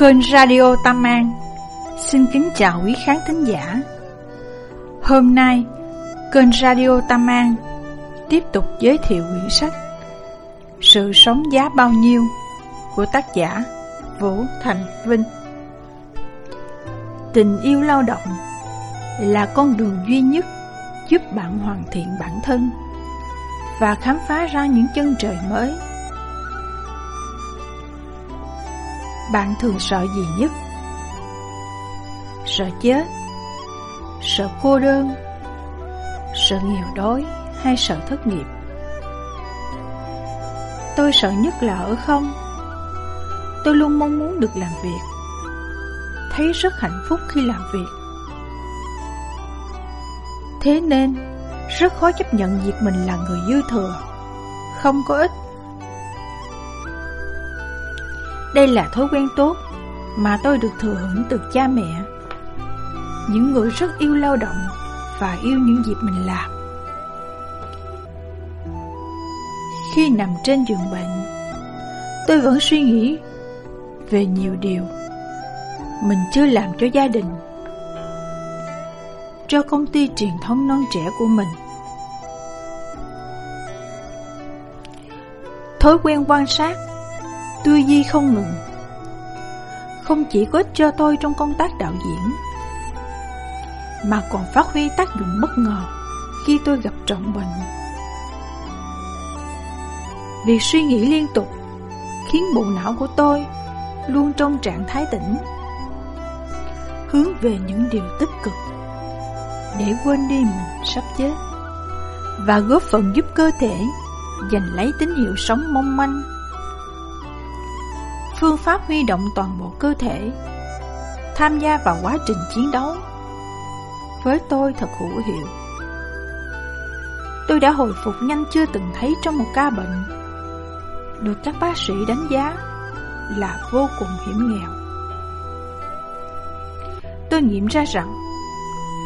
Kênh Radio Tam An. Xin kính chào quý khán thính giả. Hôm nay, Kênh Radio Tam An Tiếp tục giới thiệu quyển sách Sự sống giá bao nhiêu Của tác giả Vũ Thành Vinh. Tình yêu lao động Là con đường duy nhất Giúp bạn hoàn thiện bản thân Và khám phá ra những chân trời mới. Bạn thường sợ gì nhất? Sợ chết? Sợ cô đơn? Sợ nghèo đói hay sợ thất nghiệp? Tôi sợ nhất là ở không. Tôi luôn mong muốn được làm việc. Thấy rất hạnh phúc khi làm việc. Thế nên, Rất khó chấp nhận việc mình là người dư thừa. Không có ích đây là thói quen tốt mà tôi được thừa hưởng từ cha mẹ. Những người rất yêu lao động và yêu những việc mình làm. Khi nằm trên giường bệnh, tôi vẫn suy nghĩ về nhiều điều mình chưa làm cho gia đình, cho công ty truyền thống non trẻ của mình. Thói quen quan sát tư duy không ngừng Không chỉ có ích cho tôi trong công tác đạo diễn, Mà còn phát huy tác dụng bất ngờ Khi tôi gặp trọng bệnh. Việc suy nghĩ liên tục Khiến bộ não của tôi Luôn trong trạng thái tỉnh, Hướng về những điều tích cực Để quên đi mình sắp chết Và góp phần giúp cơ thể Giành lấy tín hiệu sống mong manh phương pháp huy động toàn bộ cơ thể, tham gia vào quá trình chiến đấu. Với tôi thật hữu hiệu. Tôi đã hồi phục nhanh chưa từng thấy trong một ca bệnh, được các bác sĩ đánh giá là vô cùng hiểm nghèo. Tôi nghiệm ra rằng,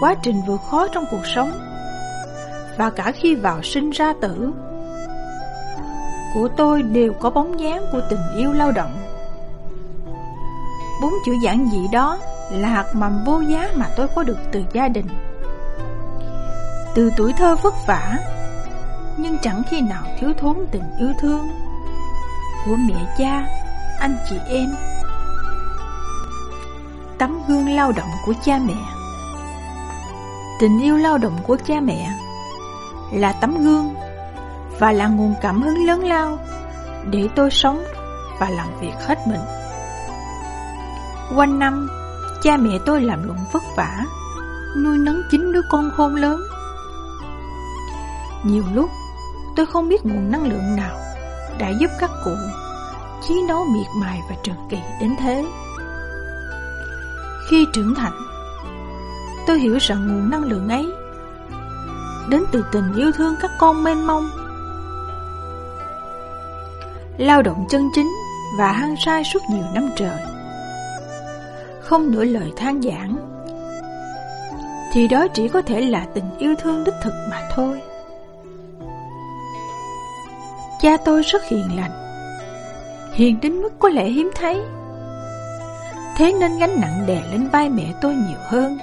quá trình vượt khó trong cuộc sống và cả khi vào sinh ra tử của tôi đều có bóng dáng của tình yêu lao động. Bốn chữ giản dị đó là hạt mầm vô giá mà tôi có được từ gia đình. Từ tuổi thơ vất vả Nhưng chẳng khi nào thiếu thốn tình yêu thương Của mẹ cha, anh chị em. Tấm gương lao động của cha mẹ Tình yêu lao động của cha mẹ Là tấm gương Và là nguồn cảm hứng lớn lao Để tôi sống và làm việc hết mình. Quanh năm, cha mẹ tôi làm lụng vất vả, nuôi nấng chín đứa con khôn lớn. Nhiều lúc, tôi không biết nguồn năng lượng nào đã giúp các cụ chiến đấu miệt mài và trường kỳ đến thế. Khi trưởng thành, tôi hiểu rằng nguồn năng lượng ấy đến từ tình yêu thương các con mênh mông. Lao động chân chính và hăng sai suốt nhiều năm trời không nửa lời than giảng. Thì đó chỉ có thể là tình yêu thương đích thực mà thôi. Cha tôi rất hiền lành, Hiền đến mức có lẽ hiếm thấy. Thế nên gánh nặng đè lên vai mẹ tôi nhiều hơn.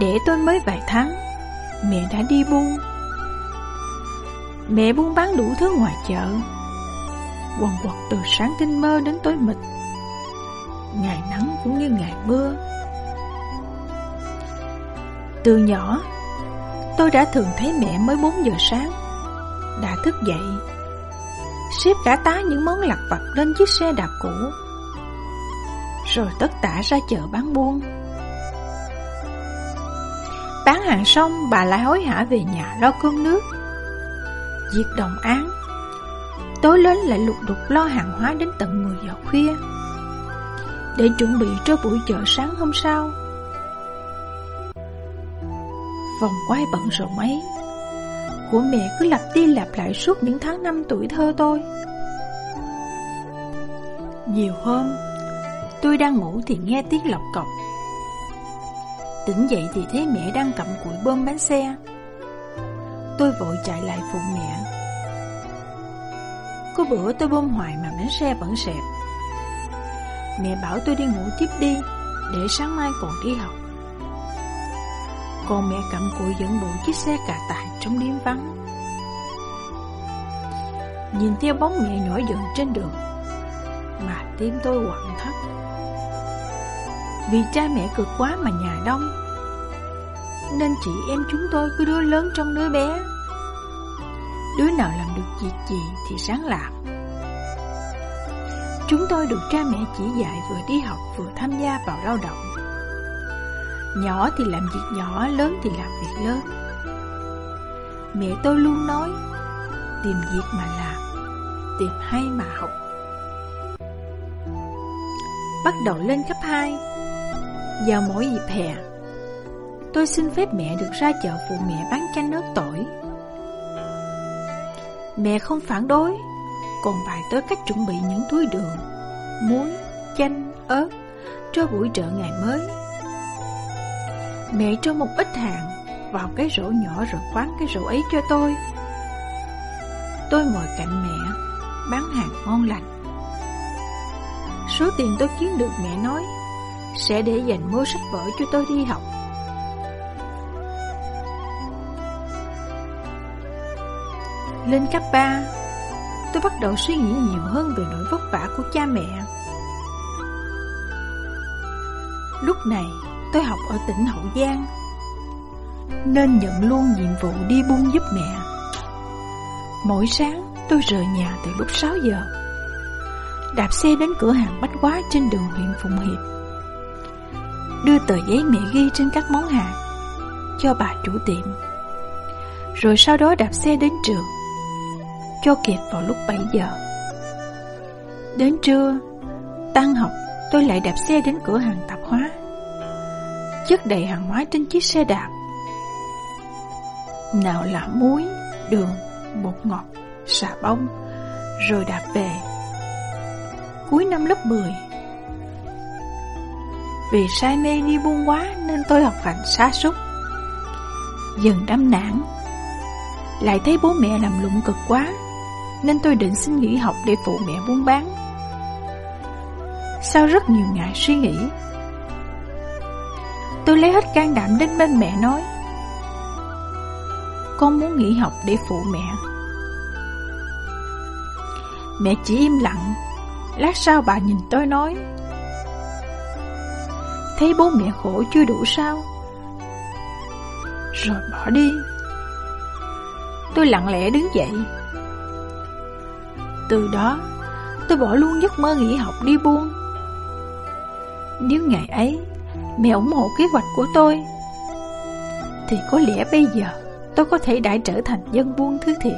Để tôi mới vài tháng, Mẹ đã đi buôn. Mẹ buôn bán đủ thứ ngoài chợ. Quần quật từ sáng tinh mơ đến tối mịt ngày nắng cũng như ngày mưa. Từ nhỏ, tôi đã thường thấy mẹ mới 4 giờ sáng, đã thức dậy, xếp cả tá những món lặt vặt lên chiếc xe đạp cũ, rồi tất tả ra chợ bán buôn. Bán hàng xong, bà lại hối hả về nhà lo cơm nước, diệt đồng án. Tối lớn lại lục đục lo hàng hóa đến tận 10 giờ khuya để chuẩn bị cho buổi chợ sáng hôm sau. Vòng quay bận rộn ấy của mẹ cứ lặp đi lặp lại suốt những tháng năm tuổi thơ tôi. Nhiều hôm, tôi đang ngủ thì nghe tiếng lọc cọc. Tỉnh dậy thì thấy mẹ đang cầm củi bơm bánh xe. Tôi vội chạy lại phụ mẹ. Có bữa tôi bơm hoài mà bánh xe vẫn xẹp. Mẹ bảo tôi đi ngủ tiếp đi, Để sáng mai còn đi học. Còn mẹ cầm cụi dẫn bộ chiếc xe cà tải trong đêm vắng. Nhìn theo bóng mẹ nhỏ dần trên đường, Mà tim tôi quặn thắt. Vì cha mẹ cực quá mà nhà đông, Nên chị em chúng tôi cứ đứa lớn trong đứa bé. Đứa nào làm được việc gì thì sáng làm. Chúng tôi được cha mẹ chỉ dạy vừa đi học vừa tham gia vào lao động. Nhỏ thì làm việc nhỏ, lớn thì làm việc lớn. Mẹ tôi luôn nói Tìm việc mà làm Tìm hay mà học. Bắt đầu lên cấp 2 Vào mỗi dịp hè Tôi xin phép mẹ được ra chợ phụ mẹ bán chanh nước tỏi. Mẹ không phản đối còn bài tới cách chuẩn bị những túi đường Muối, chanh, ớt Cho buổi chợ ngày mới. Mẹ cho một ít hàng Vào cái rổ nhỏ rồi khoáng cái rổ ấy cho tôi. Tôi ngồi cạnh mẹ Bán hàng ngon lành. Số tiền tôi kiếm được mẹ nói Sẽ để dành mua sách vở cho tôi đi học. Lên cấp 3 Tôi bắt đầu suy nghĩ nhiều hơn về nỗi vất vả của cha mẹ. Lúc này, tôi học ở tỉnh Hậu Giang, Nên nhận luôn nhiệm vụ đi buôn giúp mẹ. Mỗi sáng, tôi rời nhà từ lúc 6 giờ, Đạp xe đến cửa hàng bách hóa trên đường huyện Phụng Hiệp, Đưa tờ giấy mẹ ghi trên các món hàng Cho bà chủ tiệm. Rồi sau đó đạp xe đến trường cho kịp vào lúc 7 giờ. Đến trưa, tan học, tôi lại đạp xe đến cửa hàng tạp hóa. Chất đầy hàng hóa trên chiếc xe đạp. Nào là muối, đường, bột ngọt, xà bông, rồi đạp về. Cuối năm lớp 10, vì say mê đi buôn quá nên tôi học hành xa sút Dần đâm nản Lại thấy bố mẹ làm lụng cực quá nên tôi định xin nghỉ học để phụ mẹ buôn bán. Sau rất nhiều ngày suy nghĩ, tôi lấy hết can đảm đến bên mẹ nói Con muốn nghỉ học để phụ mẹ. Mẹ chỉ im lặng, lát sau bà nhìn tôi nói Thấy bố mẹ khổ chưa đủ sao? Rồi bỏ đi. Tôi lặng lẽ đứng dậy từ đó, tôi bỏ luôn giấc mơ nghỉ học đi buôn. Nếu ngày ấy, mẹ ủng hộ kế hoạch của tôi, thì có lẽ bây giờ tôi có thể đã trở thành dân buôn thứ thiệt,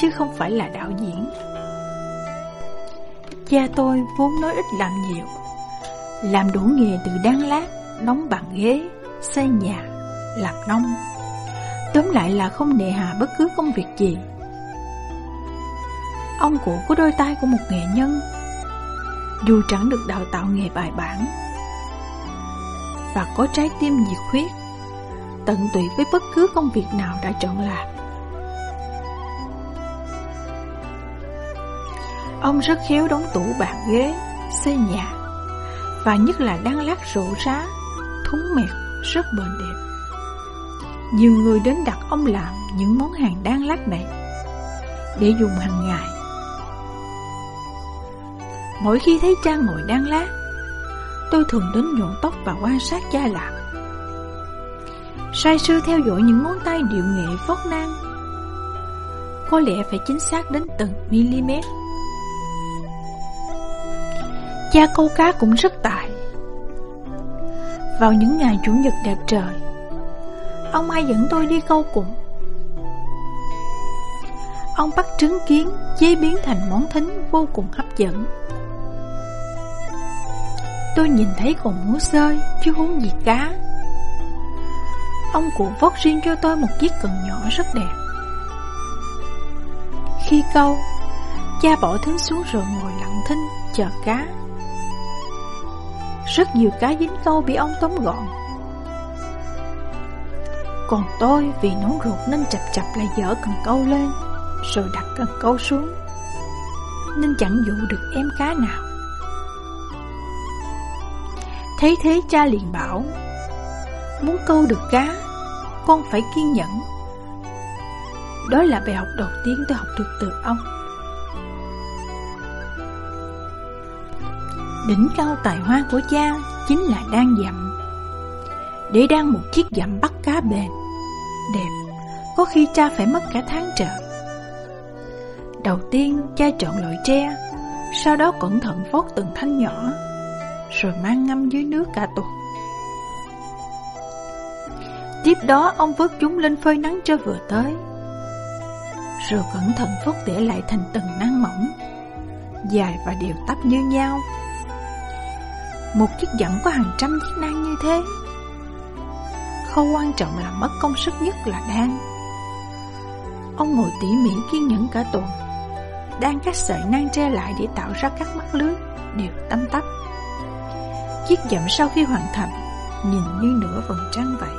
chứ không phải là đạo diễn. Cha tôi vốn nói ít làm nhiều, làm đủ nghề từ đan lát, đóng bàn ghế, xây nhà, làm nông. Tóm lại là không nề hà bất cứ công việc gì Ông cụ có đôi tay của một nghệ nhân. Dù chẳng được đào tạo nghề bài bản Và có trái tim nhiệt huyết Tận tụy với bất cứ công việc nào đã chọn làm. Ông rất khéo đóng tủ bàn ghế, xây nhà Và nhất là đang lát rổ rá, thúng mẹt rất bền đẹp. Nhiều người đến đặt ông làm những món hàng đan lát này Để dùng hàng ngày. Mỗi khi thấy cha ngồi đang lát Tôi thường đến nhuộm tóc và quan sát cha làm Sai sư theo dõi những ngón tay điệu nghệ phót nang. Có lẽ phải chính xác đến từng mm. Cha câu cá cũng rất tài. Vào những ngày chủ nhật đẹp trời, Ông ai dẫn tôi đi câu cùng. Ông bắt trứng kiến chế biến thành món thính vô cùng hấp dẫn. Tôi nhìn thấy còn múa rơi Chứ huống gì cá Ông cụ vót riêng cho tôi một chiếc cần nhỏ rất đẹp. Khi câu, Cha bỏ thính xuống rồi ngồi lặng thinh, Chờ cá. Rất nhiều cá dính câu bị ông tóm gọn. Còn tôi vì nóng ruột nên chập chập lại dở cần câu lên, Rồi đặt cần câu xuống. Nên chẳng dụ được em cá nào. Thấy thế cha liền bảo, Muốn câu được cá, Con phải kiên nhẫn. Đó là bài học đầu tiên tôi học được từ ông. Đỉnh cao tài hoa của cha Chính là đang dặm. Để đang một chiếc dặm bắt cá bền, Đẹp, Có khi cha phải mất cả tháng trời. Đầu tiên, cha chọn loại tre, Sau đó cẩn thận vót từng thanh nhỏ. Rồi mang ngâm dưới nước cả tuần. Tiếp đó, ông vớt chúng lên phơi nắng cho vừa tới. Rồi cẩn thận vớt tỉa lại thành từng nang mỏng, Dài và đều tắp như nhau. Một chiếc dẫn có hàng trăm chiếc nang như thế. Khâu quan trọng là mất công sức nhất là đan. Ông ngồi tỉ mỉ kiên nhẫn cả tuần Đang cắt sợi nang tre lại để tạo ra các mắt lưới Đều tăm tắp. Chiếc dặm sau khi hoàn thành, Nhìn như nửa vầng trăng vậy.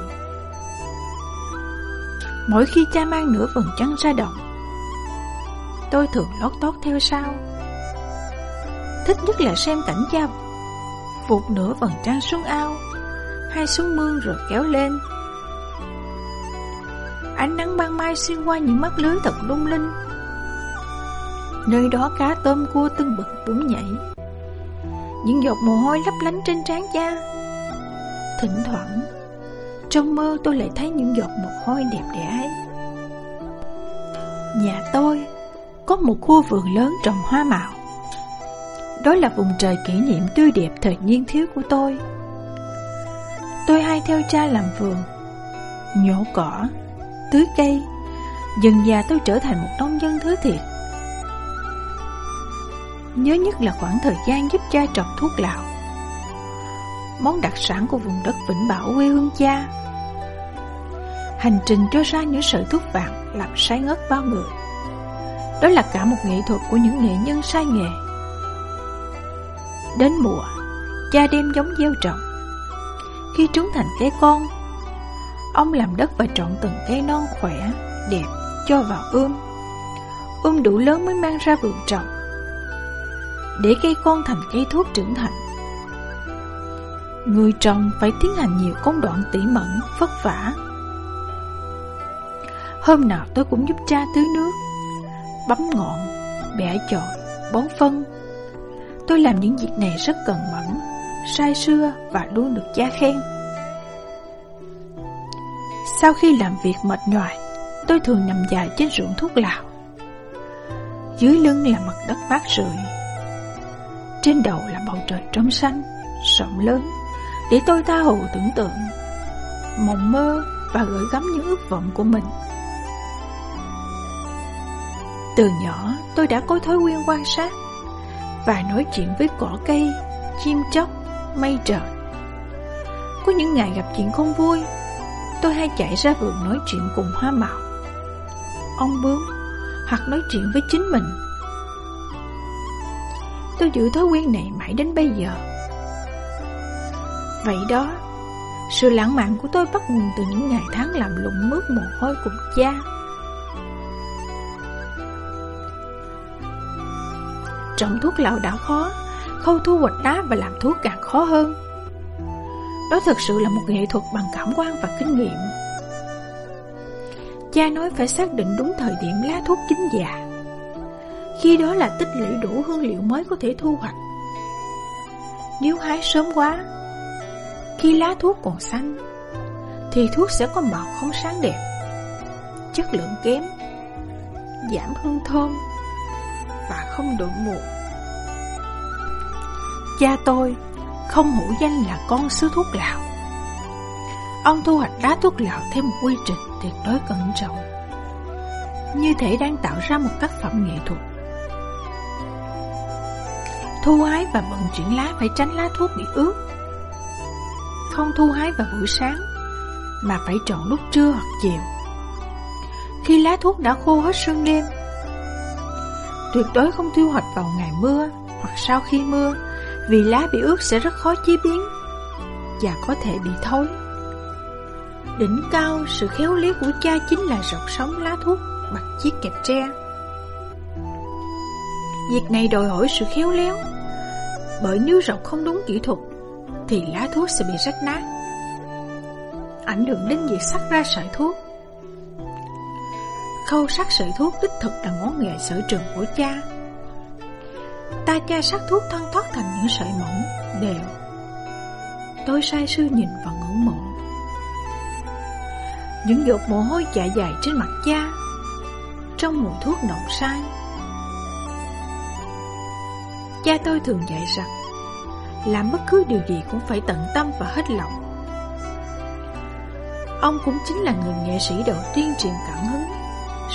Mỗi khi cha mang nửa vầng trăng ra đồng, Tôi thường lót tót theo sau. Thích nhất là xem cảnh cha Vụt nửa vầng trăng xuống ao, Hay xuống mương rồi kéo lên. Ánh nắng ban mai xuyên qua những mắt lưới thật lung linh. Nơi đó cá tôm cua tưng bừng bún nhảy. Những giọt mồ hôi lấp lánh trên trán cha. Thỉnh thoảng, Trong mơ tôi lại thấy những giọt mồ hôi đẹp đẽ ấy. Nhà tôi có một khu vườn lớn trồng hoa mạo Đó là vùng trời kỷ niệm tươi đẹp thời niên thiếu của tôi. Tôi hay theo cha làm vườn, Nhổ cỏ, Tưới cây. Dần già tôi trở thành một nông dân thứ thiệt. Nhớ nhất là khoảng thời gian giúp cha trồng thuốc lào. Món đặc sản của vùng đất Vĩnh Bảo quê hương cha. Hành trình cho ra những sợi thuốc vàng làm say ngất bao người. Đó là cả một nghệ thuật của những nghệ nhân sai nghề. Đến mùa, cha đem giống gieo trồng. Khi trúng thành cây con Ông làm đất và trọn từng cây non khỏe, đẹp, cho vào ươm. Ươm đủ lớn mới mang ra vườn trồng. Để cây con thành cây thuốc trưởng thành. Người trồng phải tiến hành nhiều công đoạn tỉ mẩn, vất vả. Hôm nào tôi cũng giúp cha tưới nước Bấm ngọn, bẻ chồi, bón phân. Tôi làm những việc này rất cần mẫn Sai xưa và luôn được cha khen. Sau khi làm việc mệt nhoài Tôi thường nằm dài trên ruộng thuốc lào. Dưới lưng là mặt đất mát rượi trên đầu là bầu trời trong xanh Rộng lớn Để tôi tha hồ tưởng tượng Mộng mơ và gửi gắm những ước vọng của mình. Từ nhỏ tôi đã có thói quen quan sát Và nói chuyện với cỏ cây, chim chóc, mây trời. Có những ngày gặp chuyện không vui Tôi hay chạy ra vườn nói chuyện cùng hoa mạo Ông bướm Hoặc nói chuyện với chính mình. Tôi giữ thói quen này mãi đến bây giờ. Vậy đó, Sự lãng mạn của tôi bắt nguồn từ những ngày tháng làm lụng mướt mồ hôi cùng cha. Trồng thuốc lậu đã khó, Khâu thu hoạch đá và làm thuốc càng khó hơn. Đó thực sự là một nghệ thuật bằng cảm quan và kinh nghiệm. Cha nói phải xác định đúng thời điểm lá thuốc chín già. Khi đó là tích lũy đủ hương liệu mới có thể thu hoạch Nếu hái sớm quá, Khi lá thuốc còn xanh, Thì thuốc sẽ có màu không sáng đẹp Chất lượng kém, Giảm hương thơm và không độ mùa. Cha tôi không hữu danh là con sứ thuốc lào. Ông thu hoạch lá thuốc lào theo một quy trình tuyệt đối cẩn trọng. Như thể đang tạo ra một tác phẩm nghệ thuật. Thu hái và vận chuyển lá phải tránh lá thuốc bị ướt. Không thu hái vào buổi sáng, mà phải chọn lúc trưa hoặc chiều. Khi lá thuốc đã khô hết sương đêm, Tuyệt đối không thu hoạch vào ngày mưa hoặc sau khi mưa Vì lá bị ướt sẽ rất khó chế biến Và có thể bị thối Đỉnh cao sự khéo léo của cha chính là rọc sóng lá thuốc bằng chiếc kẹp tre Việc này đòi hỏi sự khéo léo bởi nếu rọc không đúng kỹ thuật thì lá thuốc sẽ bị rách nát, ảnh hưởng đến việc sắc ra sợi thuốc. Khâu sắc sợi thuốc đích thực là ngón nghề sở trường của cha. Ta cha sắc thuốc thân thoát thành những sợi mỏng, đều. Tôi sai sư nhìn và ngưỡng mộ. Những giọt mồ hôi dạ dài trên mặt cha, trong mùi thuốc nồng sai. Cha tôi thường dạy rằng, làm bất cứ điều gì cũng phải tận tâm và hết lòng. Ông cũng chính là người nghệ sĩ đầu tiên truyền cảm hứng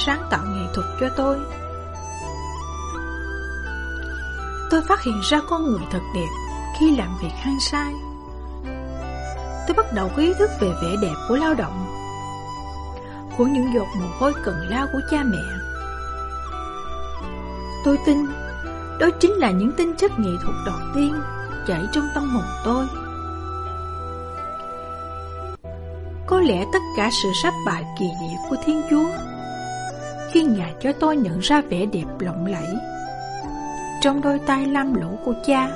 sáng tạo nghệ thuật cho tôi. Tôi phát hiện ra con người thật đẹp khi làm việc hăng sai. Tôi bắt đầu có ý thức về vẻ đẹp của lao động, của những giọt mồ hôi cần lao của cha mẹ. Tôi tin, đó chính là những tinh chất nghệ thuật đầu tiên chảy trong tâm hồn tôi. Có lẽ tất cả sự sắp bại kỳ diệu của Thiên Chúa khi Ngài cho tôi nhận ra vẻ đẹp lộng lẫy trong đôi tay lam lũ của cha.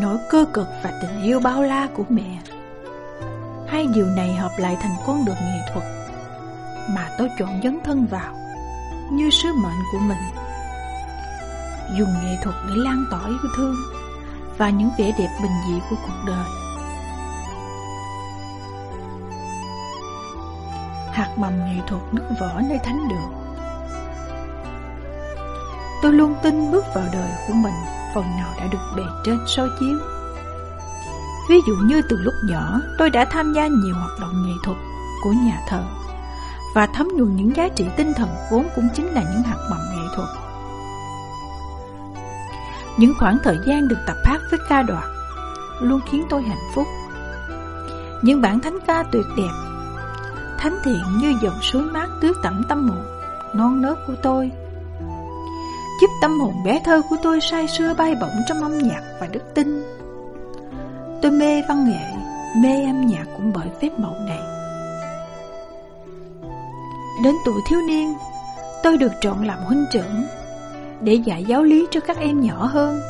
Nỗi cơ cực và tình yêu bao la của mẹ Hai điều này hợp lại thành con đường nghệ thuật Mà tôi chọn dấn thân vào như sứ mệnh của mình Dùng nghệ thuật để lan tỏa yêu thương Và những vẻ đẹp bình dị của cuộc đời hạt mầm nghệ thuật nứt vỡ nơi thánh đường. Tôi luôn tin bước vào đời của mình phần nào đã được bề trên soi chiếu. Ví dụ như từ lúc nhỏ, tôi đã tham gia nhiều hoạt động nghệ thuật của nhà thờ và thấm nhuần những giá trị tinh thần vốn cũng chính là những hạt mầm nghệ thuật. Những khoảng thời gian được tập hát với ca đoàn luôn khiến tôi hạnh phúc. Những bản thánh ca tuyệt đẹp, thánh thiện như dòng suối mát tưới tẩm tâm hồn, non nớt của tôi giúp tâm hồn bé thơ của tôi say sưa bay bổng trong âm nhạc và đức tin tôi mê văn nghệ, mê âm nhạc cũng bởi phép màu này đến tuổi thiếu niên tôi được chọn làm huynh trưởng để dạy giáo lý cho các em nhỏ hơn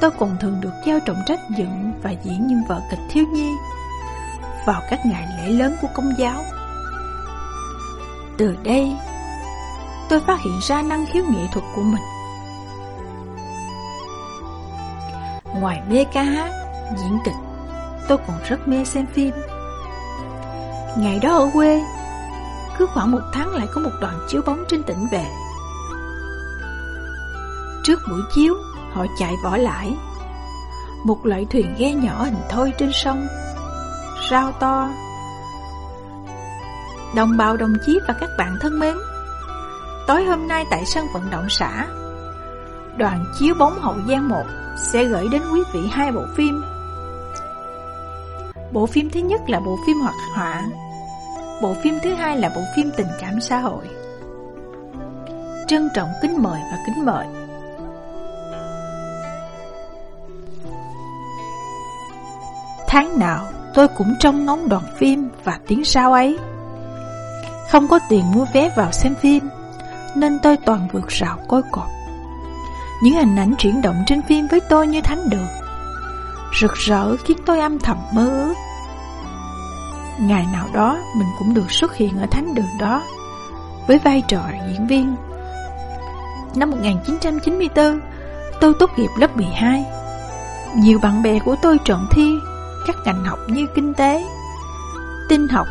tôi còn thường được giao trọng trách dựng và diễn những vở kịch thiếu nhi vào các ngày lễ lớn của công giáo. Từ đây, tôi phát hiện ra năng khiếu nghệ thuật của mình. Ngoài mê ca hát, diễn kịch, tôi còn rất mê xem phim. Ngày đó ở quê, cứ khoảng một tháng lại có một đoàn chiếu bóng trên tỉnh về. Trước buổi chiếu, họ chạy vỏ lại. Một loại thuyền ghe nhỏ hình thôi trên sông rau to Đồng bào đồng chí và các bạn thân mến Tối hôm nay tại sân vận động xã Đoàn chiếu bóng Hậu Giang 1 sẽ gửi đến quý vị hai bộ phim Bộ phim thứ nhất là bộ phim hoạt họa Bộ phim thứ hai là bộ phim tình cảm xã hội Trân trọng kính mời và kính mời Tháng nào tôi cũng trông ngóng đoàn phim và tiếng sao ấy. Không có tiền mua vé vào xem phim, nên tôi toàn vượt rào coi cọp. Những hình ảnh chuyển động trên phim với tôi như thánh đường, rực rỡ khiến tôi âm thầm mơ ước. Ngày nào đó mình cũng được xuất hiện ở thánh đường đó, với vai trò diễn viên. Năm 1994, tôi tốt nghiệp lớp 12. Nhiều bạn bè của tôi chọn thi các ngành học như kinh tế, tin học,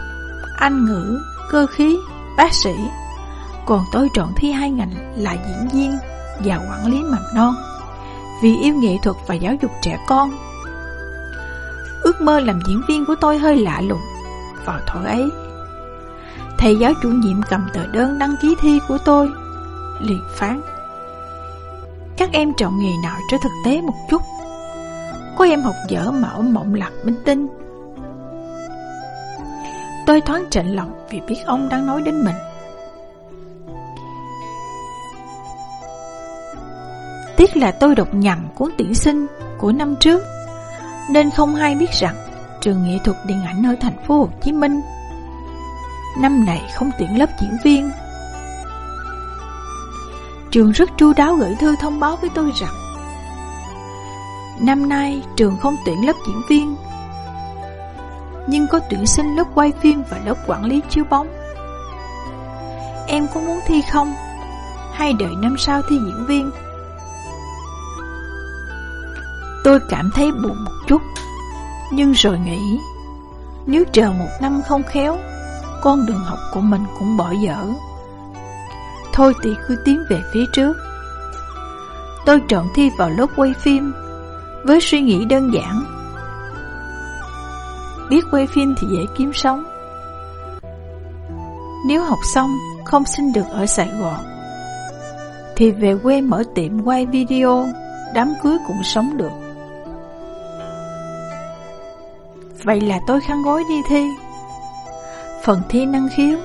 anh ngữ, cơ khí, bác sĩ. Còn tôi chọn thi hai ngành là diễn viên và quản lý mầm non vì yêu nghệ thuật và giáo dục trẻ con. Ước mơ làm diễn viên của tôi hơi lạ lùng vào thổi ấy. Thầy giáo chủ nhiệm cầm tờ đơn đăng ký thi của tôi, liền phán. Các em chọn nghề nào cho thực tế một chút có em học dở mà ông mộng lạc minh tinh Tôi thoáng trịnh lòng vì biết ông đang nói đến mình Tiếc là tôi đọc nhầm cuốn tuyển sinh của năm trước Nên không hay biết rằng Trường nghệ thuật điện ảnh ở thành phố Hồ Chí Minh Năm này không tuyển lớp diễn viên Trường rất chu đáo gửi thư thông báo với tôi rằng, Năm nay trường không tuyển lớp diễn viên, Nhưng có tuyển sinh lớp quay phim và lớp quản lý chiếu bóng Em có muốn thi không? Hay đợi năm sau thi diễn viên? Tôi cảm thấy buồn một chút nhưng rồi nghĩ, Nếu chờ một năm không khéo, Con đường học của mình cũng bỏ dở. Thôi thì cứ tiến về phía trước. Tôi chọn thi vào lớp quay phim, Với suy nghĩ đơn giản. Biết quay phim thì dễ kiếm sống. Nếu học xong, không xin được ở Sài Gòn, Thì về quê mở tiệm quay video, Đám cưới cũng sống được. Vậy là tôi khăn gối đi thi. Phần thi năng khiếu.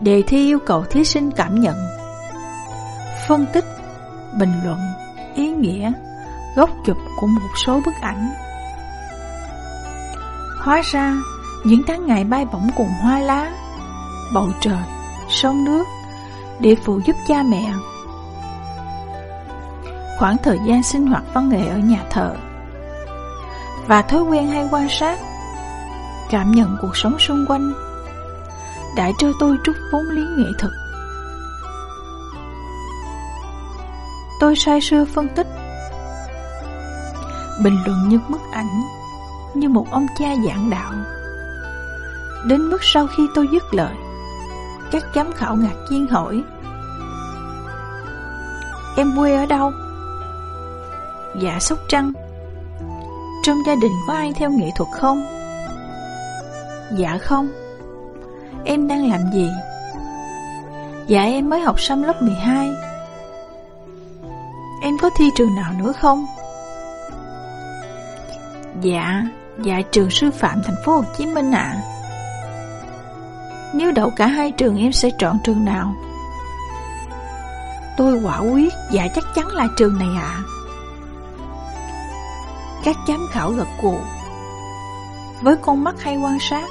Đề thi yêu cầu thí sinh cảm nhận. Phân tích, Bình luận, Ý nghĩa, Góc chụp của một số bức ảnh. Hóa ra, Những tháng ngày bay bổng cùng hoa lá, Bầu trời Sông nước Để phụ giúp cha mẹ. Khoảng thời gian sinh hoạt văn nghệ ở nhà thờ. Và thói quen hay quan sát Cảm nhận cuộc sống xung quanh đã cho tôi chút vốn lý nghệ thuật. Tôi say sưa phân tích, bình luận những bức ảnh như một ông cha giảng đạo. Đến mức sau khi tôi dứt lời, các giám khảo ngạc nhiên hỏi Em quê ở đâu? Dạ Sóc Trăng trong gia đình có ai theo nghệ thuật không? Dạ không Em đang làm gì? Dạ em mới học xong lớp 12 Em có thi trường nào nữa không? Dạ, dạ trường sư phạm thành phố Hồ Chí Minh ạ Nếu đậu cả hai trường em sẽ chọn trường nào? Tôi quả quyết, dạ chắc chắn là trường này ạ các giám khảo gật gù Với con mắt hay quan sát,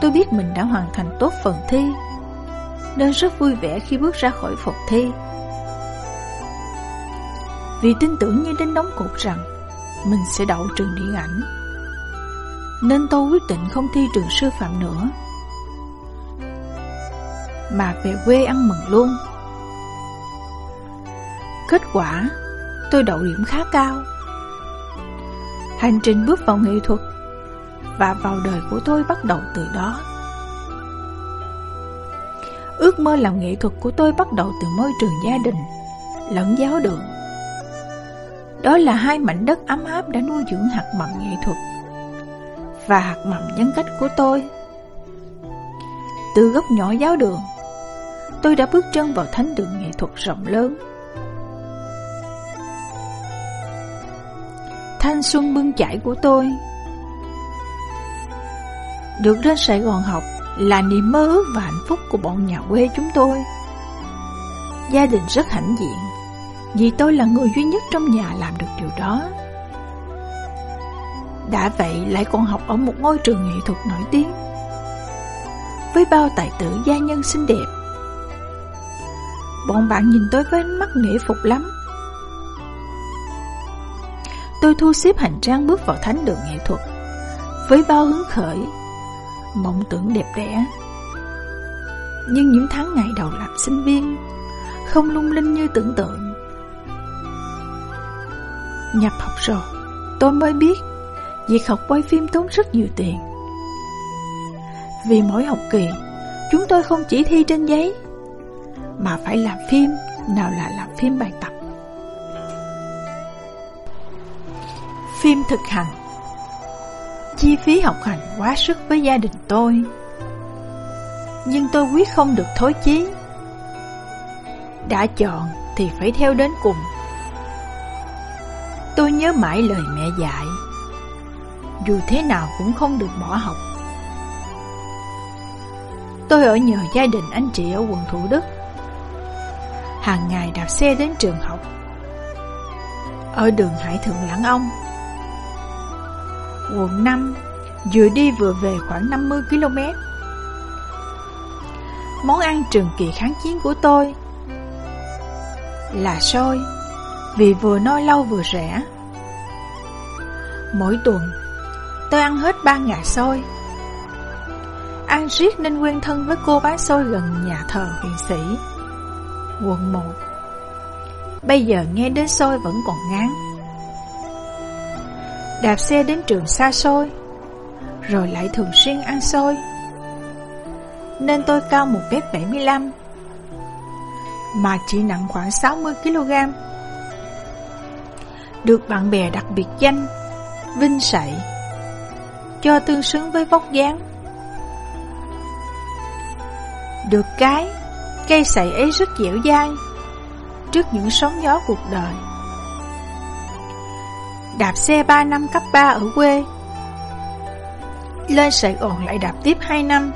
Tôi biết mình đã hoàn thành tốt phần thi, Nên rất vui vẻ khi bước ra khỏi phòng thi. Vì tin tưởng như đến đóng cột rằng Mình sẽ đậu trường điện ảnh, Nên tôi quyết định không thi trường sư phạm nữa, Mà về quê ăn mừng luôn. Kết quả, Tôi đậu điểm khá cao. Hành trình bước vào nghệ thuật và vào đời của tôi bắt đầu từ đó. Ước mơ làm nghệ thuật của tôi bắt đầu từ môi trường gia đình, lẫn giáo đường. Đó là hai mảnh đất ấm áp đã nuôi dưỡng hạt mầm nghệ thuật và hạt mầm nhân cách của tôi. Từ gốc nhỏ giáo đường, tôi đã bước chân vào thánh đường nghệ thuật rộng lớn. Thanh xuân bưng chảy của tôi được đến Sài Gòn học là niềm mơ ước và hạnh phúc của bọn nhà quê chúng tôi. Gia đình rất hãnh diện, vì tôi là người duy nhất trong nhà làm được điều đó. Đã vậy lại còn học ở một ngôi trường nghệ thuật nổi tiếng Với bao tài tử gia nhân xinh đẹp Bọn bạn nhìn tôi với ánh mắt nghệ phục lắm Tôi thu xếp hành trang bước vào thánh đường nghệ thuật Với bao hứng khởi mộng tưởng đẹp đẽ. Nhưng những tháng ngày đầu làm sinh viên không lung linh như tưởng tượng. Nhập học rồi, tôi mới biết việc học quay phim tốn rất nhiều tiền. Vì mỗi học kỳ, chúng tôi không chỉ thi trên giấy, mà phải làm phim, nào là làm phim bài tập. Phim thực hành. Chi phí học hành quá sức với gia đình tôi. Nhưng tôi quyết không được thối chí. Đã chọn thì phải theo đến cùng. Tôi nhớ mãi lời mẹ dạy, Dù thế nào cũng không được bỏ học. Tôi ở nhờ gia đình anh chị ở quận Thủ Đức. Hàng ngày đạp xe đến trường học. Ở đường Hải Thượng Lãng Ông quận 5 Vừa đi vừa về khoảng 50 km Món ăn trường kỳ kháng chiến của tôi là xôi, vì vừa no lâu vừa rẻ. Mỗi tuần, tôi ăn hết ba ngà xôi. Ăn riết nên quen thân với cô bán xôi gần nhà thờ huyện sĩ, quận 1. Bây giờ nghe đến xôi vẫn còn ngán. Đạp xe đến trường xa xôi, rồi lại thường xuyên ăn xôi. Nên tôi cao 1m75, mà chỉ nặng khoảng 60kg. Được bạn bè đặc biệt danh, vinh sậy, cho tương xứng với vóc dáng. Được cái, cây sậy ấy rất dẻo dai trước những sóng gió cuộc đời. Đạp xe 3 năm cấp 3 ở quê, lên Sài Gòn lại đạp tiếp 2 năm.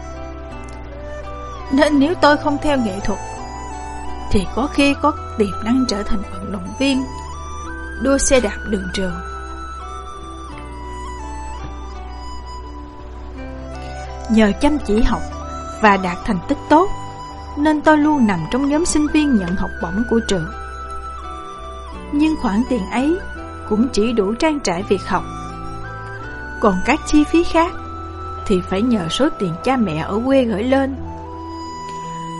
Nên nếu tôi không theo nghệ thuật, thì có khi có tiềm năng trở thành vận động viên, đua xe đạp đường trường. Nhờ chăm chỉ học và đạt thành tích tốt, nên tôi luôn nằm trong nhóm sinh viên nhận học bổng của trường. Nhưng khoản tiền ấy cũng chỉ đủ trang trải việc học. Còn các chi phí khác thì phải nhờ số tiền cha mẹ ở quê gửi lên.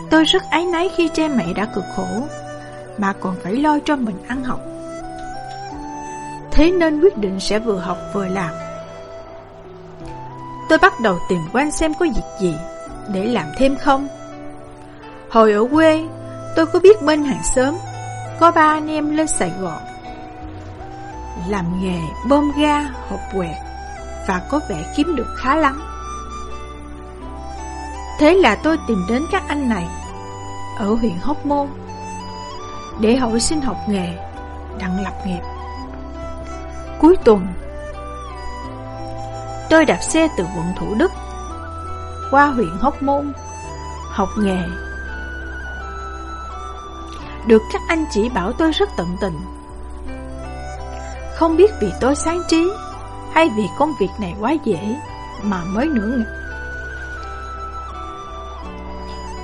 Tôi rất ái náy khi cha mẹ đã cực khổ, mà còn phải lo cho mình ăn học. Thế nên quyết định sẽ vừa học vừa làm. Tôi bắt đầu tìm quanh xem có việc gì để làm thêm không. Hồi ở quê, tôi có biết bên hàng xóm có ba anh em lên Sài Gòn làm nghề bơm ga hộp quẹt và có vẻ kiếm được khá lắm. Thế là tôi tìm đến các anh này ở huyện Hóc Môn để hỏi xin học nghề đặng lập nghiệp. Cuối tuần, tôi đạp xe từ quận Thủ Đức qua huyện Hóc Môn học nghề được các anh chỉ bảo tôi rất tận tình không biết vì tôi sáng trí Hay vì công việc này quá dễ Mà mới nửa ngày.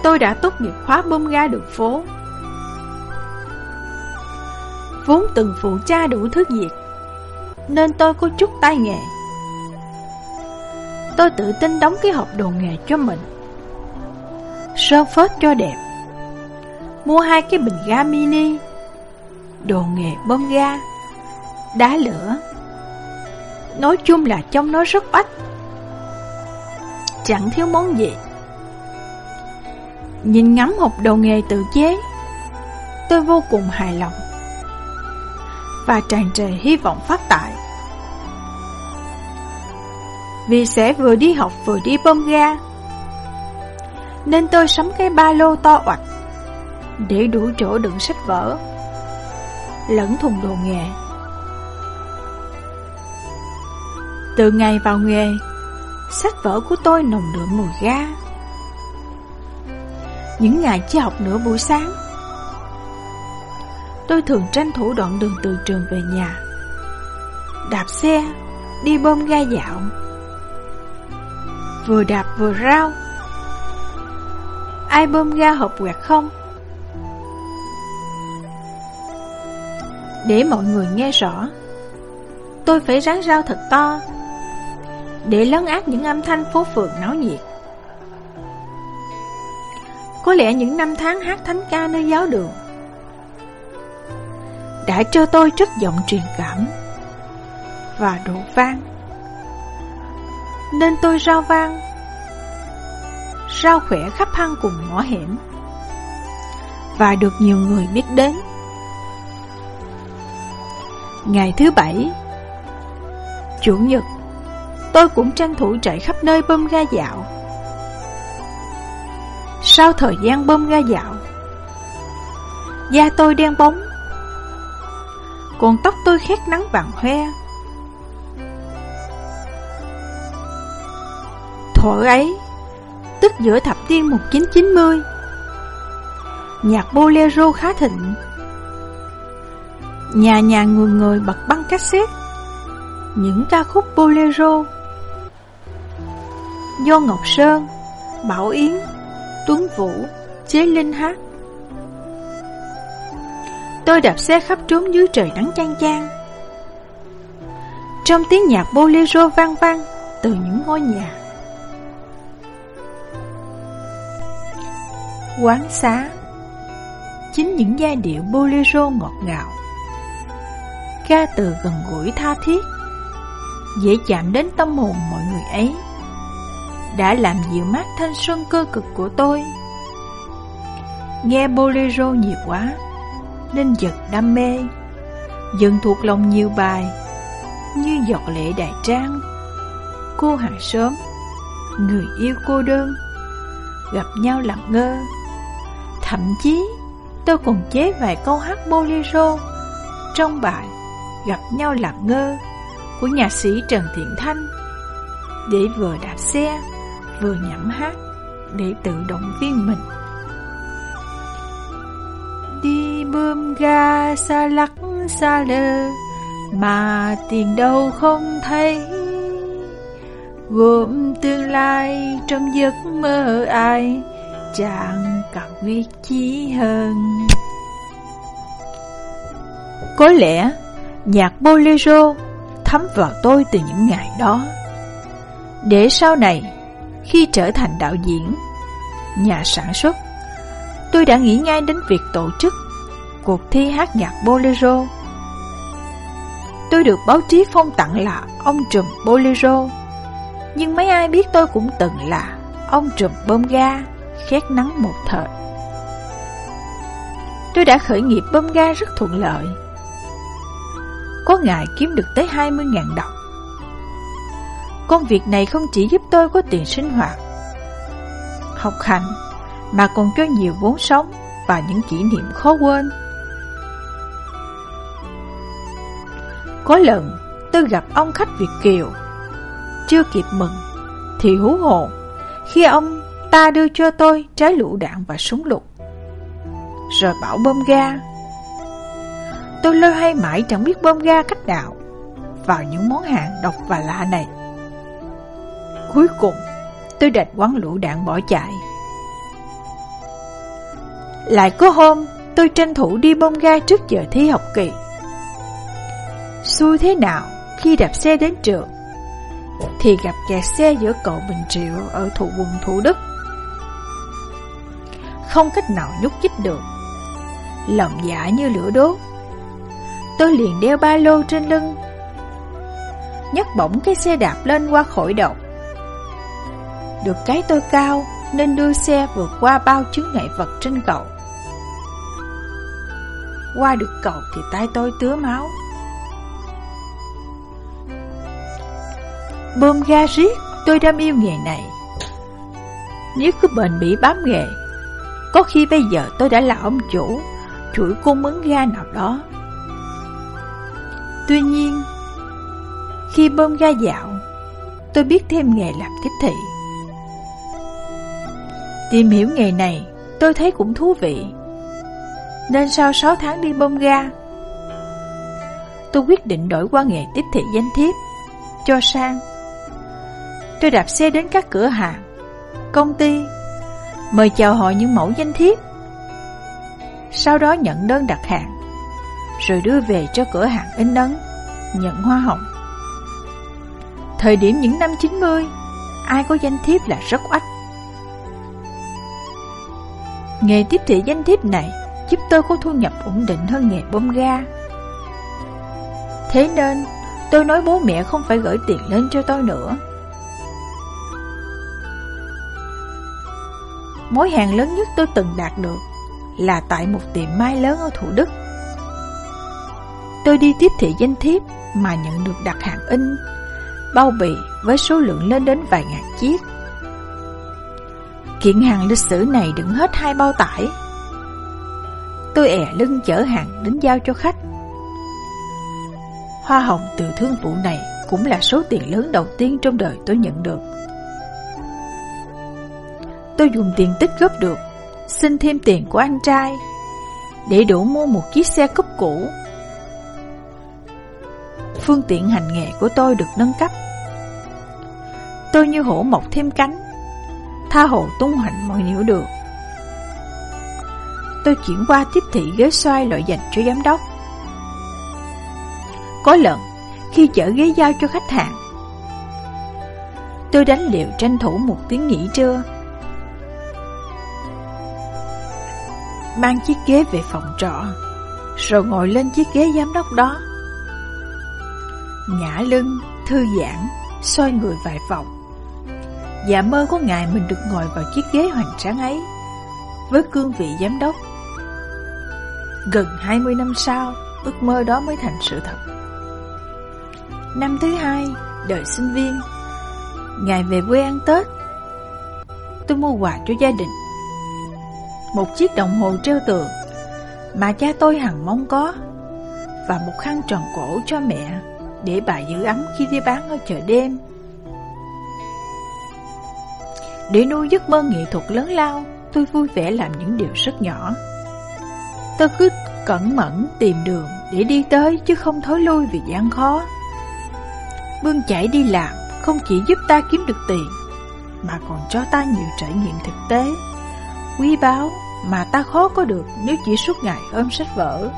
Tôi đã tốt nghiệp khóa bơm ga đường phố, Vốn từng phụ cha đủ thứ việc, Nên tôi có chút tay nghề. Tôi tự tin đóng cái hộp đồ nghề cho mình, Sơn phết cho đẹp, Mua hai cái bình ga mini, Đồ nghề bơm ga. Đá lửa. Nói chung là trong nó rất oách. Chẳng thiếu món gì. Nhìn ngắm hộp đồ nghề tự chế, Tôi vô cùng hài lòng Và tràn trề hy vọng phát tại Vì sẽ vừa đi học vừa đi bơm ga, Nên tôi sắm cái ba lô to oạch để đủ chỗ đựng sách vở, lẫn thùng đồ nghề. Từ ngày vào nghề, sách vở của tôi nồng đượm mùi ga. Những ngày chỉ học nửa buổi sáng, tôi thường tranh thủ đoạn đường từ trường về nhà, đạp xe, đi bơm ga dạo, vừa đạp vừa rao. Ai bơm ga hộp quẹt không? Để mọi người nghe rõ Tôi phải ráng rao thật to để lấn át những âm thanh phố phường náo nhiệt. Có lẽ những năm tháng hát thánh ca nơi giáo đường Đã cho tôi rất giọng truyền cảm Và độ vang. Nên tôi rao vang, Rao khỏe khắp hăng cùng ngõ hẻm Và được nhiều người biết đến. Ngày thứ bảy, Chủ nhật Tôi cũng tranh thủ chạy khắp nơi bơm ga dạo. Sau thời gian bơm ga dạo, Da tôi đen bóng, Còn tóc tôi khét nắng vàng hoe. Thuở ấy, Tức giữa thập niên 1990 Nhạc bolero khá thịnh. Nhà nhà người người bật băng cassette, Những ca khúc bolero Do Ngọc Sơn, Bảo Yến, Tuấn Vũ, Chế Linh hát. Tôi đạp xe khắp trốn dưới trời nắng chang chang. Trong tiếng nhạc bolero vang vang Từ những ngôi nhà. Quán xá Chính những giai điệu bolero ngọt ngào. Ca từ gần gũi tha thiết Dễ chạm đến tâm hồn mọi người ấy. Đã làm dịu mát thanh xuân cơ cực của tôi. Nghe bolero nhiều quá, Nên giật đam mê, Dần thuộc lòng nhiều bài, Như giọt lệ đại trang Cô hàng sớm, Người yêu cô đơn, Gặp nhau lặng ngơ. Thậm chí, tôi còn chế vài câu hát bolero Trong bài Gặp nhau lặng ngơ Của nhạc sĩ Trần Thiện Thanh Để vừa đạp xe. Vừa nhẩm hát Để tự động viên mình. Đi bơm ga xa lắc xa lơ Mà tiền đâu không thấy. Gồm tương lai trong giấc mơ ai Chẳng cần quyết chí hơn. Có lẽ nhạc bolero thấm vào tôi từ những ngày đó. Để sau này khi trở thành đạo diễn, nhà sản xuất Tôi đã nghĩ ngay đến việc tổ chức cuộc thi hát nhạc bolero Tôi được báo chí phong tặng là ông trùm bolero Nhưng mấy ai biết tôi cũng từng là ông trùm bơm ga khét nắng một thời. Tôi đã khởi nghiệp bơm ga rất thuận lợi. Có ngày kiếm được tới 20.000 đồng. Công việc này không chỉ giúp tôi có tiền sinh hoạt, học hành, mà còn cho nhiều vốn sống và những kỷ niệm khó quên. Có lần tôi gặp ông khách Việt Kiều, chưa kịp mừng thì hú hồn khi ông Ta đưa cho tôi trái lựu đạn và súng lục Rồi bảo bơm ga Tôi lơ hay mãi chẳng biết bơm ga cách nào Vào những món hàng độc và lạ này Cuối cùng Tôi đành quán lũ đạn bỏ chạy Lại có hôm Tôi tranh thủ đi bông ga trước giờ thi học kỳ Xui thế nào Khi đạp xe đến trường Thì gặp kẹt xe giữa cầu Bình Triệu Ở thủ quận Thủ Đức không cách nào nhúc nhích được. Lòng dạ như lửa đốt. Tôi liền đeo ba lô trên lưng, nhấc bổng cái xe đạp lên qua khỏi đầu. Được cái tôi cao nên đưa xe vượt qua bao chứng ngại vật trên cầu. Qua được cầu thì tay tôi tứa máu. Bơm ga riết, tôi đam yêu nghề này. Nếu cứ bền bỉ bám nghề có khi bây giờ tôi đã là ông chủ Chuỗi cung ứng ga nào đó Tuy nhiên Khi bơm ga dạo Tôi biết thêm nghề làm tiếp thị Tìm hiểu nghề này Tôi thấy cũng thú vị Nên sau 6 tháng đi bơm ga Tôi quyết định đổi qua nghề tiếp thị danh thiếp Cho sang Tôi đạp xe đến các cửa hàng Công ty mời chào họ những mẫu danh thiếp. Sau đó nhận đơn đặt hàng, rồi đưa về cho cửa hàng in ấn, nhận hoa hồng. Thời điểm những năm 90, ai có danh thiếp là rất oách. Nghề tiếp thị danh thiếp này giúp tôi có thu nhập ổn định hơn nghề bơm ga. Thế nên, tôi nói bố mẹ không phải gửi tiền lên cho tôi nữa. Mối hàng lớn nhất tôi từng đạt được Là tại một tiệm mai lớn ở Thủ Đức Tôi đi tiếp thị danh thiếp Mà nhận được đặt hàng in Bao bì với số lượng lên đến vài ngàn chiếc Kiện hàng lịch sử này đựng hết hai bao tải Tôi è lưng chở hàng đến giao cho khách Hoa hồng từ thương vụ này cũng là số tiền lớn đầu tiên trong đời tôi nhận được tôi dùng tiền tích góp được, xin thêm tiền của anh trai, để đủ mua một chiếc xe cúp cũ. Phương tiện hành nghề của tôi được nâng cấp. Tôi như hổ mọc thêm cánh, tha hồ tung hoành mọi nẻo đường. tôi chuyển qua tiếp thị ghế xoay loại dành cho giám đốc. Có lần, khi chở ghế giao cho khách hàng, tôi đánh liệu tranh thủ một tiếng nghỉ trưa. Mang chiếc ghế về phòng trọ, rồi ngồi lên chiếc ghế giám đốc đó. Nhã lưng, thư giãn, xoay người vài vòng. Dạ mơ có ngày mình được ngồi vào chiếc ghế hoành tráng ấy, với cương vị giám đốc. Gần 20 năm sau, ước mơ đó mới thành sự thật. Năm thứ hai, đời sinh viên Ngày về quê ăn Tết Tôi mua quà cho gia đình Một chiếc đồng hồ treo tường Mà cha tôi hằng mong có Và một khăn tròn cổ cho mẹ Để bà giữ ấm khi đi bán ở chợ đêm để nuôi giấc mơ nghệ thuật lớn lao Tôi vui vẻ làm những điều rất nhỏ Tôi cứ cẩn mẫn tìm đường để đi tới chứ không thối lui vì gian khó Bươn chải đi làm không chỉ giúp ta kiếm được tiền, mà còn cho ta nhiều trải nghiệm thực tế, quý báu mà ta khó có được nếu chỉ suốt ngày ôm sách vở.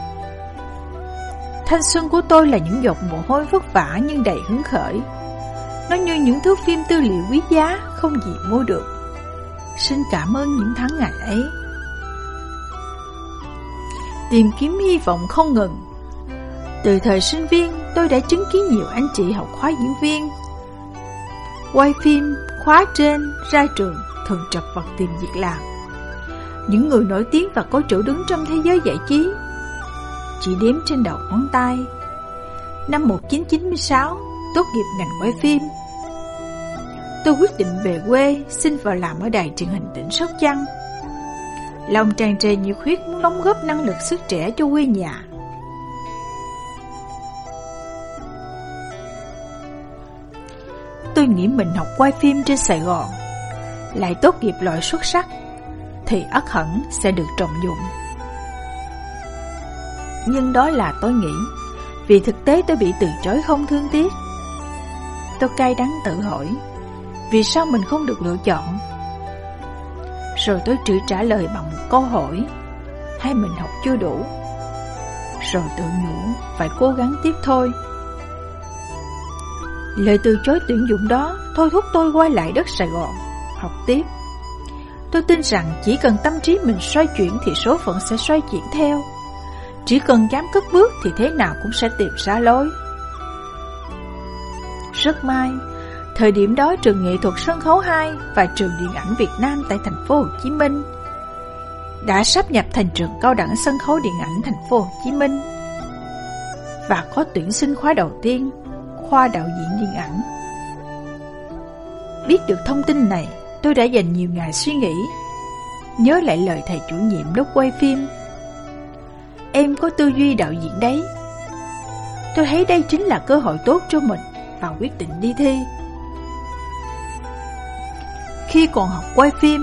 Thanh xuân của tôi là những giọt mồ hôi vất vả nhưng đầy hứng khởi. Nó như những thước phim tư liệu quý giá không gì mua được. Xin cảm ơn những tháng ngày ấy. Tìm kiếm hy vọng không ngừng. Từ thời sinh viên, tôi đã chứng kiến nhiều anh chị học khóa diễn viên. Quay phim, khóa trên, ra trường, thường chập vật tìm việc làm. Những người nổi tiếng và có chỗ đứng trong thế giới giải trí Chỉ đếm trên đầu ngón tay Năm 1996, tốt nghiệp ngành quay phim. Tôi quyết định về quê, xin vào làm ở đài truyền hình tỉnh Sóc Trăng. Lòng tràn trề nhiệt huyết muốn đóng góp năng lực sức trẻ cho quê nhà. Tôi nghĩ mình học quay phim trên Sài Gòn Lại tốt nghiệp loại xuất sắc Thì ắt hẳn sẽ được trọng dụng. Nhưng đó là tôi nghĩ Vì thực tế tôi bị từ chối không thương tiếc. Tôi cay đắng tự hỏi Vì sao mình không được lựa chọn Rồi tôi chỉ trả lời bằng một câu hỏi Hay mình học chưa đủ Rồi tự nhủ Phải cố gắng tiếp thôi Lời từ chối tuyển dụng đó thôi thúc tôi quay lại đất Sài Gòn, học tiếp. Tôi tin rằng chỉ cần tâm trí mình xoay chuyển thì số phận sẽ xoay chuyển theo. Chỉ cần dám cất bước thì thế nào cũng sẽ tìm ra lối. Rất may, thời điểm đó trường nghệ thuật sân khấu 2 và trường điện ảnh Việt Nam tại thành phố Hồ Chí Minh đã sắp nhập thành trường cao đẳng sân khấu điện ảnh thành phố Hồ Chí Minh và có tuyển sinh khóa đầu tiên khoa đạo diễn điện ảnh. Biết được thông tin này, tôi đã dành nhiều ngày suy nghĩ. Nhớ lại lời thầy chủ nhiệm lúc quay phim. Em có tư duy đạo diễn đấy. Tôi thấy đây chính là cơ hội tốt cho mình và quyết định đi thi. Khi còn học quay phim,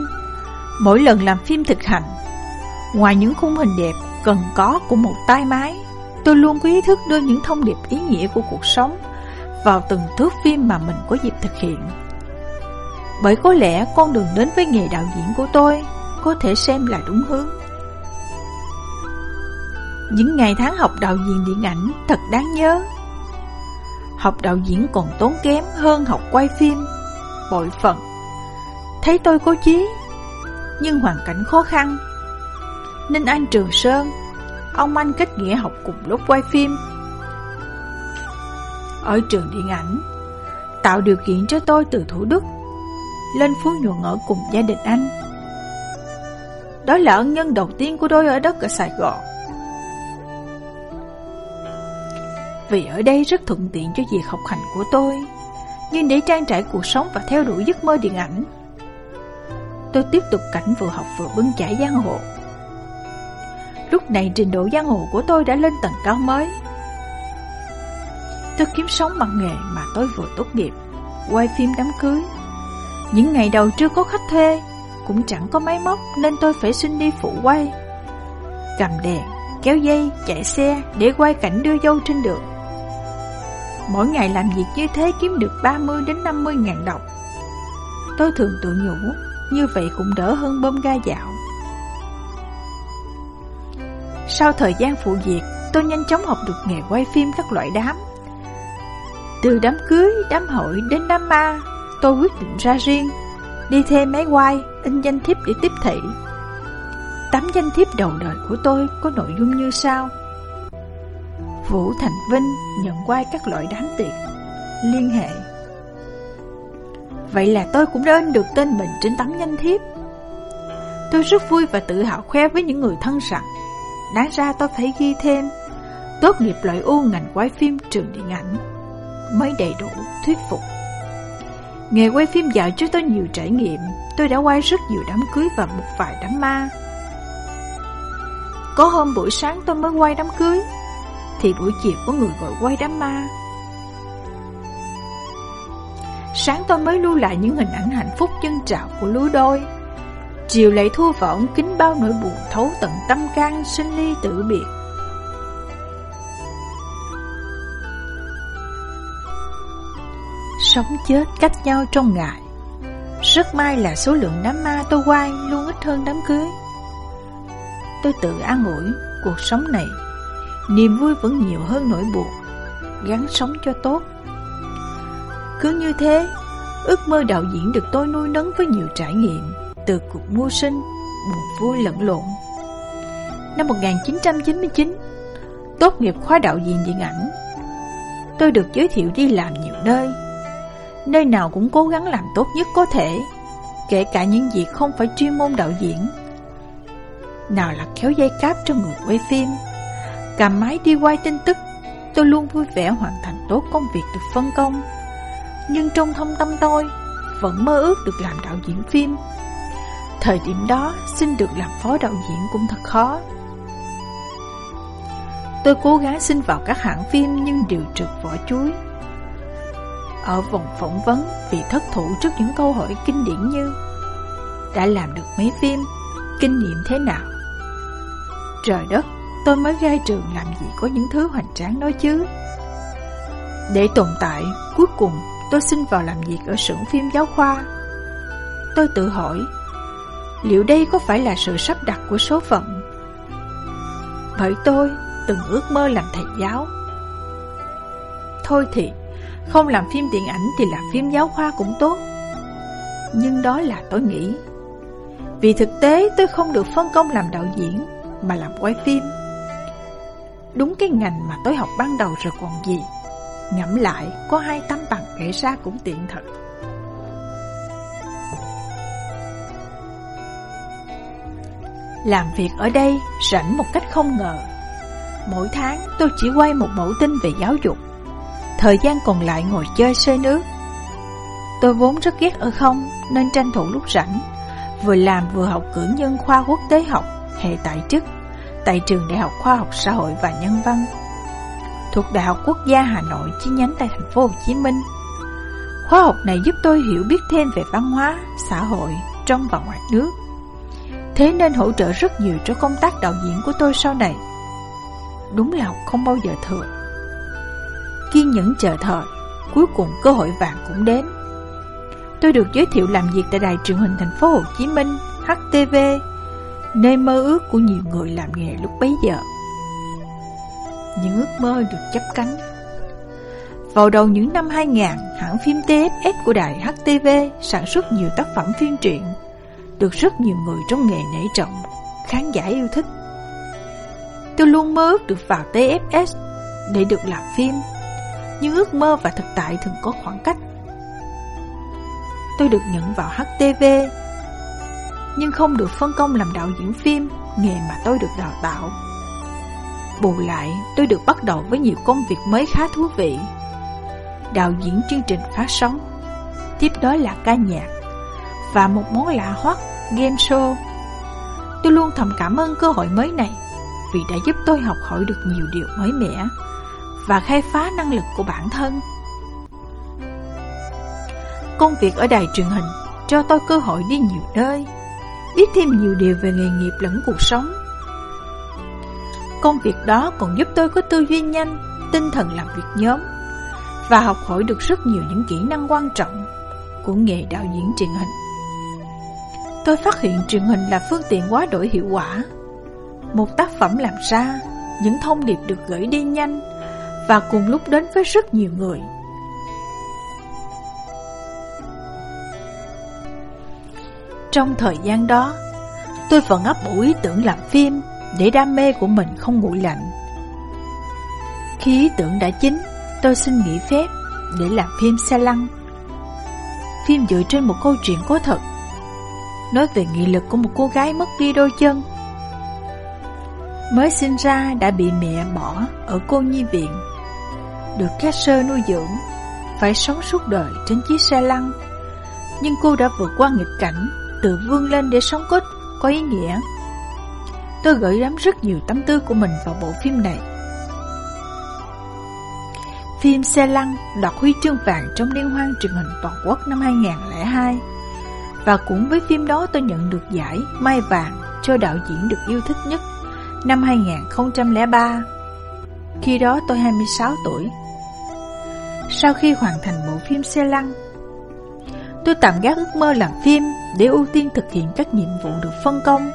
mỗi lần làm phim thực hành, ngoài những khung hình đẹp cần có của một tay máy, tôi luôn có ý thức đưa những thông điệp ý nghĩa của cuộc sống vào từng thước phim mà mình có dịp thực hiện. Bởi có lẽ con đường đến với nghề đạo diễn của tôi có thể xem là đúng hướng. Những ngày tháng học đạo diễn điện ảnh thật đáng nhớ. Học đạo diễn còn tốn kém hơn học quay phim, bội phận. Thấy tôi có chí, nhưng hoàn cảnh khó khăn. Nên anh Trường Sơn, ông anh kết nghĩa học cùng lúc quay phim ở trường điện ảnh, tạo điều kiện cho tôi từ Thủ Đức lên Phú Nhuận ở cùng gia đình anh. Đó là ân nhân đầu tiên của tôi ở đất ở Sài Gòn. Vì ở đây rất thuận tiện cho việc học hành của tôi, nhưng để trang trải cuộc sống và theo đuổi giấc mơ điện ảnh, tôi tiếp tục cảnh vừa học vừa bưng chải giang hồ. Lúc này trình độ giang hồ của tôi đã lên tầng cao mới. Tôi kiếm sống bằng nghề mà tôi vừa tốt nghiệp Quay phim đám cưới Những ngày đầu chưa có khách thuê Cũng chẳng có máy móc Nên tôi phải xin đi phụ quay Cầm đèn, kéo dây, chạy xe Để quay cảnh đưa dâu trên đường Mỗi ngày làm việc như thế kiếm được 30 đến 50 ngàn đồng Tôi thường tự nhủ Như vậy cũng đỡ hơn bơm ga dạo Sau thời gian phụ việc, tôi nhanh chóng học được nghề quay phim các loại đám. Từ đám cưới, đám hội đến đám ma, tôi quyết định ra riêng, đi thêm máy quay, in danh thiếp để tiếp thị. Tấm danh thiếp đầu đời của tôi có nội dung như sau. Vũ Thành Vinh nhận quay các loại đám tiệc, liên hệ. Vậy là tôi cũng đã in được tên mình trên tấm danh thiếp. Tôi rất vui và tự hào khoe với những người thân rằng Đáng ra tôi phải ghi thêm Tốt nghiệp loại U ngành quay phim trường điện ảnh Mới đầy đủ thuyết phục Nghề quay phim dạy cho tôi nhiều trải nghiệm Tôi đã quay rất nhiều đám cưới và một vài đám ma Có hôm buổi sáng tôi mới quay đám cưới thì buổi chiều có người gọi quay đám ma. Sáng tôi mới lưu lại những hình ảnh hạnh phúc chân trào của lứa đôi. Chiều lại thua võng kính bao nỗi buồn thấu tận tâm can sinh ly tử biệt. Sống chết cách nhau trong ngày. Rất may là số lượng đám ma tôi quay luôn ít hơn đám cưới. Tôi tự an ủi cuộc sống này Niềm vui vẫn nhiều hơn nỗi buồn Gắn sống cho tốt Cứ như thế Ước mơ đạo diễn được tôi nuôi nấng với nhiều trải nghiệm từ cuộc mưu sinh, buồn vui lẫn lộn. Năm 1999, tốt nghiệp khóa đạo diễn điện ảnh, tôi được giới thiệu đi làm nhiều nơi. Nơi nào cũng cố gắng làm tốt nhất có thể, kể cả những việc không phải chuyên môn đạo diễn. Nào là kéo dây cáp cho người quay phim, cầm máy đi quay tin tức, tôi luôn vui vẻ hoàn thành tốt công việc được phân công. Nhưng trong thâm tâm tôi, vẫn mơ ước được làm đạo diễn phim Thời điểm đó, xin được làm phó đạo diễn cũng thật khó. Tôi cố gắng xin vào các hãng phim nhưng đều trượt vỏ chuối. Ở vòng phỏng vấn vì thất thủ trước những câu hỏi kinh điển như Đã làm được mấy phim, kinh nghiệm thế nào? Trời đất, tôi mới ra trường làm gì có những thứ hoành tráng đó chứ? Để tồn tại, cuối cùng tôi xin vào làm việc ở xưởng phim giáo khoa. Tôi tự hỏi Liệu đây có phải là sự sắp đặt của số phận? Bởi tôi từng ước mơ làm thầy giáo Thôi thì Không làm phim điện ảnh thì làm phim giáo khoa cũng tốt Nhưng đó là tôi nghĩ Vì thực tế tôi không được phân công làm đạo diễn Mà làm quay phim Đúng cái ngành mà tôi học ban đầu rồi còn gì. Ngẫm lại, có hai tấm bằng kể ra cũng tiện thật. Làm việc ở đây, rảnh một cách không ngờ. Mỗi tháng, tôi chỉ quay một mẫu tin về giáo dục. Thời gian còn lại ngồi chơi xơi nước. Tôi vốn rất ghét ở không, Nên tranh thủ lúc rảnh. Vừa làm vừa học cử nhân khoa quốc tế học, Hệ tại chức. Tại trường Đại học Khoa học Xã hội và Nhân văn Thuộc Đại học Quốc gia Hà Nội chi nhánh tại thành phố Hồ Chí Minh. Khóa học này giúp tôi hiểu biết thêm về văn hóa, xã hội trong và ngoài nước. Thế nên hỗ trợ rất nhiều cho công tác đạo diễn của tôi sau này. Đúng là không bao giờ thừa. Kiên nhẫn chờ thời Cuối cùng cơ hội vàng cũng đến. Tôi được giới thiệu làm việc tại đài truyền hình thành phố Hồ Chí Minh HTV Nơi mơ ước của nhiều người làm nghề lúc bấy giờ Những ước mơ được chấp cánh Vào đầu những năm 2000 Hãng phim TFS của đài HTV Sản xuất nhiều tác phẩm phim truyện được rất nhiều người trong nghề nể trọng, khán giả yêu thích. Tôi luôn mơ ước được vào TFS để được làm phim, nhưng ước mơ và thực tại thường có khoảng cách. Tôi được nhận vào HTV, nhưng không được phân công làm đạo diễn phim, nghề mà tôi được đào tạo. Bù lại, tôi được bắt đầu với nhiều công việc mới khá thú vị. Đạo diễn chương trình phát sóng, tiếp đó là ca nhạc, và một món lạ hoắc game show. Tôi luôn thầm cảm ơn cơ hội mới này vì đã giúp tôi học hỏi được nhiều điều mới mẻ và khai phá năng lực của bản thân. Công việc ở đài truyền hình cho tôi cơ hội đi nhiều nơi, biết thêm nhiều điều về nghề nghiệp lẫn cuộc sống. Công việc đó còn giúp tôi có tư duy nhanh, tinh thần làm việc nhóm và học hỏi được rất nhiều những kỹ năng quan trọng của nghề đạo diễn truyền hình. Tôi phát hiện truyền hình là phương tiện quá đổi hiệu quả Một tác phẩm làm ra, những thông điệp được gửi đi nhanh và cùng lúc đến với rất nhiều người. Trong thời gian đó, tôi vẫn ấp ủ ý tưởng làm phim để đam mê của mình không nguội lạnh. Khi ý tưởng đã chín, tôi xin nghỉ phép để làm phim xe lăn. Phim dựa trên một câu chuyện có thật, nói về nghị lực của một cô gái mất đi đôi chân. Mới sinh ra đã bị mẹ bỏ ở cô nhi viện, được các sơ nuôi dưỡng, phải sống suốt đời trên chiếc xe lăn. Nhưng cô đã vượt qua nghịch cảnh, tự vươn lên để sống có, có ý nghĩa. Tôi gửi gắm rất nhiều tâm tư của mình vào bộ phim này. Phim Xe Lăn đoạt huy chương vàng trong liên hoan truyền hình toàn quốc năm 2002 Và cũng với phim đó tôi nhận được giải Mai Vàng cho đạo diễn được yêu thích nhất năm 2003 Khi đó tôi 26 tuổi Sau khi hoàn thành bộ phim Xe Lăn Tôi tạm gác ước mơ làm phim để ưu tiên thực hiện các nhiệm vụ được phân công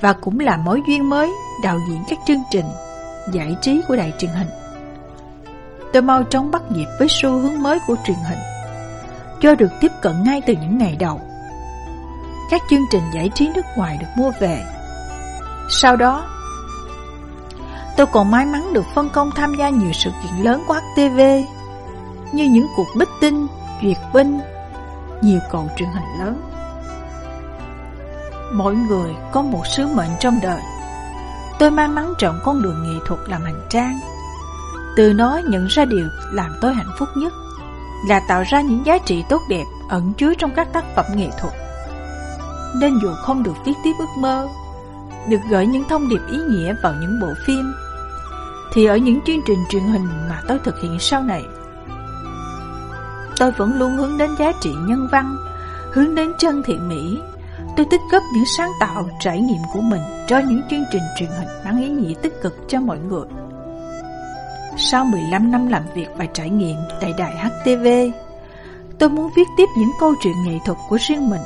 Và cũng là mối duyên mới đạo diễn các chương trình giải trí của đài truyền hình. Tôi mau chóng bắt nhịp với xu hướng mới của truyền hình Do được tiếp cận ngay từ những ngày đầu. Các chương trình giải trí nước ngoài được mua về. Sau đó Tôi còn may mắn được phân công tham gia nhiều sự kiện lớn của HTV Như những cuộc bích tinh, duyệt binh Nhiều cầu truyền hình lớn. Mỗi người có một sứ mệnh trong đời. Tôi may mắn chọn con đường nghệ thuật làm hành trang. Từ nó nhận ra điều làm tôi hạnh phúc nhất Là tạo ra những giá trị tốt đẹp ẩn chứa trong các tác phẩm nghệ thuật. Nên dù không được viết tiếp ước mơ, Được gửi những thông điệp ý nghĩa vào những bộ phim, Thì ở những chương trình truyền hình mà tôi thực hiện sau này, Tôi vẫn luôn hướng đến giá trị nhân văn, Hướng đến chân thiện mỹ Tôi tích góp những sáng tạo, trải nghiệm của mình cho những chương trình truyền hình mang ý nghĩa tích cực cho mọi người. Sau 15 năm làm việc và trải nghiệm tại đài HTV, tôi muốn viết tiếp những câu chuyện nghệ thuật của riêng mình.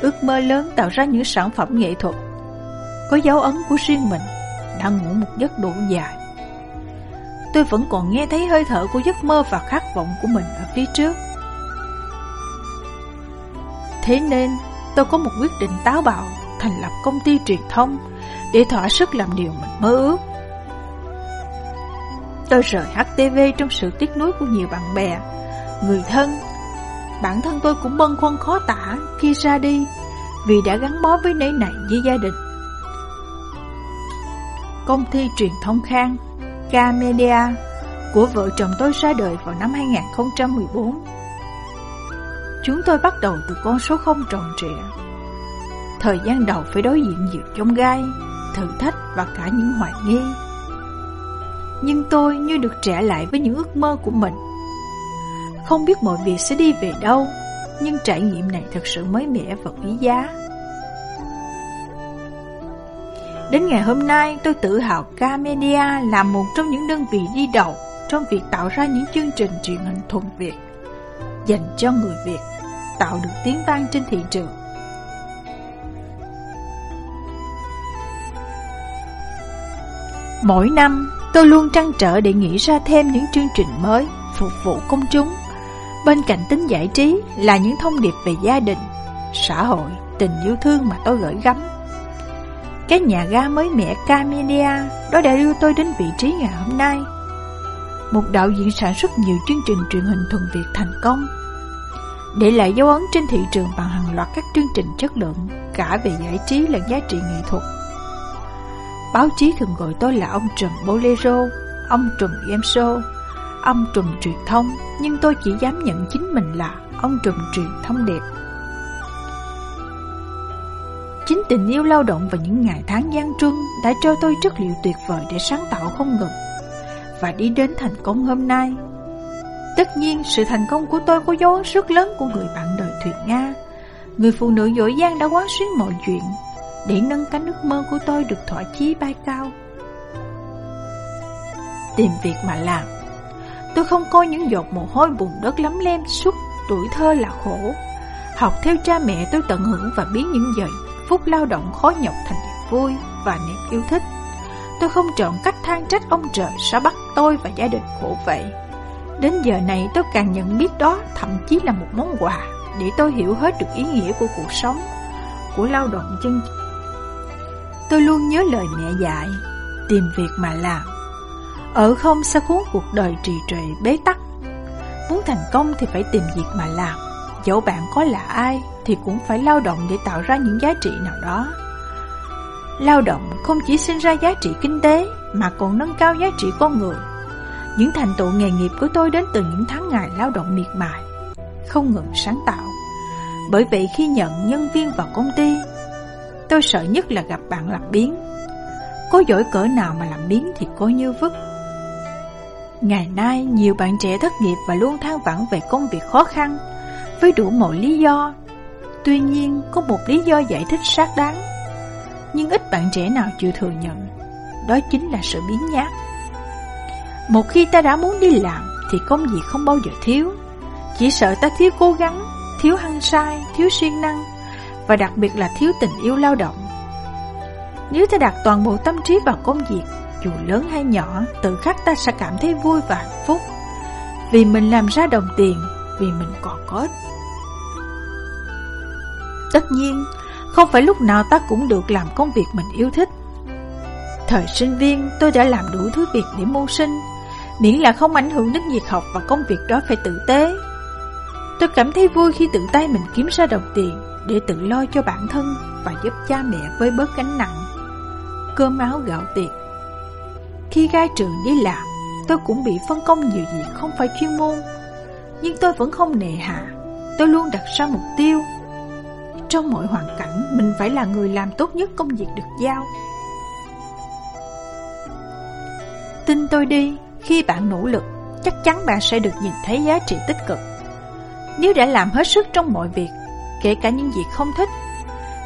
Ước mơ lớn tạo ra những sản phẩm nghệ thuật có dấu ấn của riêng mình, đang ngủ một giấc đủ dài. Tôi vẫn còn nghe thấy hơi thở của giấc mơ và khát vọng của mình ở phía trước. Thế nên, tôi có một quyết định táo bạo thành lập công ty truyền thông để thỏa sức làm điều mình mơ ước. Tôi rời HTV trong sự tiếc nuối của nhiều bạn bè, người thân. Bản thân tôi cũng bâng khuâng khó tả khi ra đi vì đã gắn bó với nơi này với gia đình. Công ty truyền thông Khang, K-Media của vợ chồng tôi ra đời vào năm 2014. Chúng tôi bắt đầu từ con số không tròn trịa. Thời gian đầu phải đối diện nhiều chông gai, thử thách và cả những hoài nghi. Nhưng tôi như được trẻ lại với những ước mơ của mình Không biết mọi việc sẽ đi về đâu Nhưng trải nghiệm này thật sự mới mẻ và quý giá Đến ngày hôm nay tôi tự hào Camedia là một trong những đơn vị đi đầu Trong việc tạo ra những chương trình truyền hình thuần Việt Dành cho người Việt Tạo được tiếng vang trên thị trường Mỗi năm Tôi luôn trăn trở để nghĩ ra thêm những chương trình mới phục vụ công chúng. Bên cạnh tính giải trí là những thông điệp về gia đình, xã hội, tình yêu thương mà tôi gửi gắm. Cái nhà ga mới mẻ Camelia đó đã đưa tôi đến vị trí ngày hôm nay. Một đạo diễn sản xuất nhiều chương trình truyền hình thuần Việt thành công để lại dấu ấn trên thị trường bằng hàng loạt các chương trình chất lượng cả về giải trí lẫn giá trị nghệ thuật. Báo chí thường gọi tôi là ông trùm Bolero, ông trùm game show, ông trùm truyền thông, nhưng tôi chỉ dám nhận chính mình là ông trùm truyền thông đẹp. Chính tình yêu lao động và những ngày tháng gian truân đã cho tôi chất liệu tuyệt vời để sáng tạo không ngừng và đi đến thành công hôm nay. Tất nhiên, sự thành công của tôi có dấu ấn rất lớn của người bạn đời Thuyền Nga. Người phụ nữ giỏi giang đã quán xuyến mọi chuyện để nâng cánh ước mơ của tôi được thỏa chí bay cao. Tìm việc mà làm Tôi không coi những giọt mồ hôi bùn đất lắm lem suốt tuổi thơ là khổ. Học theo cha mẹ tôi tận hưởng và biến những giờ phút lao động khó nhọc thành niềm vui. và niềm yêu thích. Tôi không chọn cách than trách ông trời sao bắt tôi và gia đình khổ vậy. Đến giờ này tôi càng nhận biết đó thậm chí là một món quà để tôi hiểu hết được ý nghĩa của cuộc sống, của lao động chân Tôi luôn nhớ lời mẹ dạy, tìm việc mà làm. Ở không sẽ cuốn cuộc đời trì trệ bế tắc. Muốn thành công thì phải tìm việc mà làm. Dẫu bạn có là ai thì cũng phải lao động để tạo ra những giá trị nào đó. Lao động không chỉ sinh ra giá trị kinh tế mà còn nâng cao giá trị con người. Những thành tựu nghề nghiệp của tôi đến từ những tháng ngày lao động miệt mài, không ngừng sáng tạo. Bởi vậy khi nhận nhân viên vào công ty, tôi sợ nhất là gặp bạn làm biến. Có giỏi cỡ nào mà làm biến thì coi như vứt. Ngày nay, nhiều bạn trẻ thất nghiệp và luôn than vãn về công việc khó khăn, với đủ mọi lý do. Tuy nhiên, có một lý do giải thích xác đáng. Nhưng ít bạn trẻ nào chịu thừa nhận, đó chính là sự biến nhát. Một khi ta đã muốn đi làm thì công việc không bao giờ thiếu. Chỉ sợ ta thiếu cố gắng, thiếu hăng sai, thiếu siêng năng và đặc biệt là thiếu tình yêu lao động. Nếu ta đặt toàn bộ tâm trí vào công việc, dù lớn hay nhỏ, tự khắc ta sẽ cảm thấy vui và hạnh phúc. Vì mình làm ra đồng tiền, vì mình còn có ích. Tất nhiên, không phải lúc nào ta cũng được làm công việc mình yêu thích. Thời sinh viên, tôi đã làm đủ thứ việc để mưu sinh, miễn là không ảnh hưởng đến việc học và công việc đó phải tử tế. Tôi cảm thấy vui khi tự tay mình kiếm ra đồng tiền để tự lo cho bản thân và giúp cha mẹ với bớt gánh nặng. Cơm áo gạo tiền. Khi ra trường đi làm, tôi cũng bị phân công nhiều việc không phải chuyên môn, nhưng tôi vẫn không nề hà. Tôi luôn đặt ra mục tiêu. Trong mọi hoàn cảnh, mình phải là người làm tốt nhất công việc được giao. Tin tôi đi, khi bạn nỗ lực, chắc chắn bạn sẽ được nhìn thấy giá trị tích cực. Nếu đã làm hết sức trong mọi việc, kể cả những việc không thích,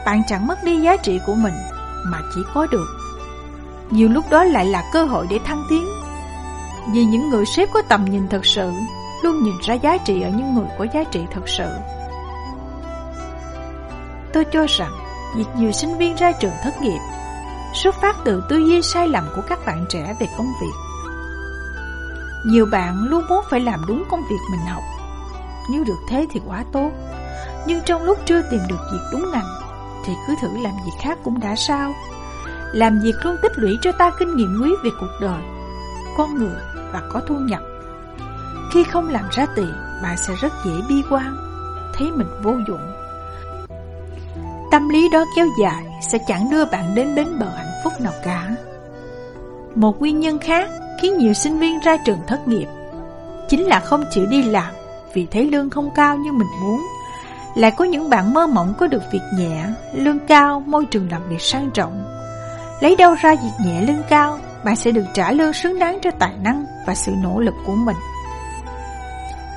bạn chẳng mất đi giá trị của mình mà chỉ có được. Nhiều lúc đó lại là cơ hội để thăng tiến. Vì những người sếp có tầm nhìn thật sự luôn nhìn ra giá trị ở những người có giá trị thật sự. Tôi cho rằng việc nhiều sinh viên ra trường thất nghiệp xuất phát từ tư duy sai lầm của các bạn trẻ về công việc. Nhiều bạn luôn muốn phải làm đúng công việc mình học. Nếu được thế thì quá tốt. Nhưng trong lúc chưa tìm được việc đúng ngành, Thì cứ thử làm việc khác cũng đã sao Làm việc luôn tích lũy cho ta kinh nghiệm quý về cuộc đời, Con người và có thu nhập Khi không làm ra tiền, Bạn sẽ rất dễ bi quan, Thấy mình vô dụng Tâm lý đó kéo dài Sẽ chẳng đưa bạn đến bến bờ hạnh phúc nào cả một nguyên nhân khác Khiến nhiều sinh viên ra trường thất nghiệp Chính là không chịu đi làm Vì thấy lương không cao như mình muốn lại có những bạn mơ mộng có được việc nhẹ, lương cao, môi trường làm việc sang trọng. Lấy đâu ra việc nhẹ lương cao, bạn sẽ được trả lương xứng đáng cho tài năng và sự nỗ lực của mình.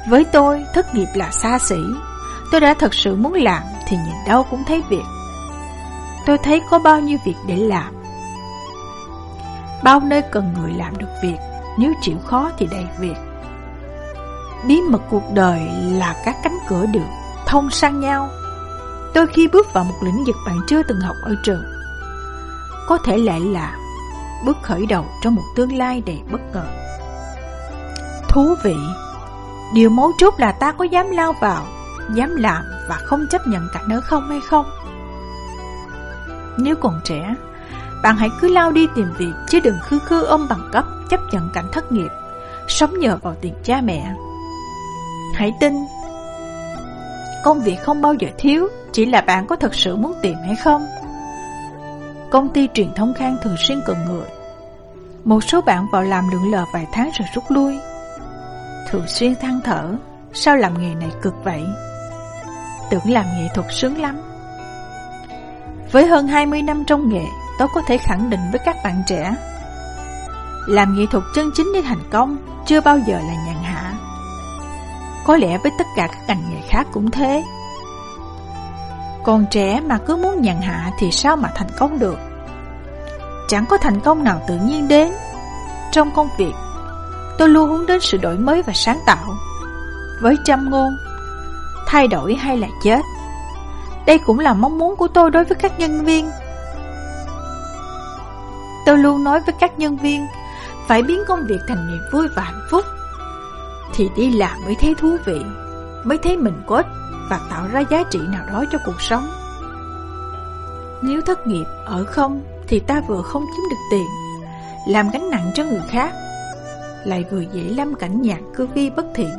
Với tôi, thất nghiệp là xa xỉ. Tôi đã thật sự muốn làm thì nhìn đâu cũng thấy việc. Tôi thấy có bao nhiêu việc để làm. Bao nơi cần người làm được việc, nếu chịu khó thì đầy việc. Bí mật cuộc đời là các cánh cửa được thông sang nhau. Đôi khi bước vào một lĩnh vực bạn chưa từng học ở trường, có thể lại là bước khởi đầu trong một tương lai đầy bất ngờ. Thú vị, điều mấu chốt là ta có dám lao vào, dám làm và không chấp nhận cả nữa không hay không. Nếu còn trẻ, bạn hãy cứ lao đi tìm việc chứ đừng khư khư ôm bằng cấp chấp nhận cảnh thất nghiệp, sống nhờ vào tiền cha mẹ. Hãy tin Công việc không bao giờ thiếu Chỉ là bạn có thật sự muốn tìm hay không. Công ty truyền thông khang thường xuyên cần người Một số bạn vào làm lượn lờ vài tháng rồi rút lui. Thường xuyên than thở Sao làm nghề này cực vậy? Tưởng làm nghệ thuật sướng lắm. Với hơn 20 năm trong nghề Tôi có thể khẳng định với các bạn trẻ. Làm nghệ thuật chân chính để thành công Chưa bao giờ là nhàn hạ. Có lẽ với tất cả các ngành nghề khác cũng thế. Còn trẻ mà cứ muốn nhàn hạ thì sao mà thành công được? Chẳng có thành công nào tự nhiên đến. Trong công việc, Tôi luôn hướng đến sự đổi mới và sáng tạo. Với trăm ngôn, Thay đổi hay là chết, Đây cũng là mong muốn của tôi đối với các nhân viên. Tôi luôn nói với các nhân viên, Phải biến công việc thành niềm vui và hạnh phúc. Thì đi làm mới thấy thú vị, Mới thấy mình có ích Và tạo ra giá trị nào đó cho cuộc sống. Nếu thất nghiệp ở không Thì ta vừa không kiếm được tiền, Làm gánh nặng cho người khác, Lại vừa dễ lâm cảnh nhạc cư vi bất thiện.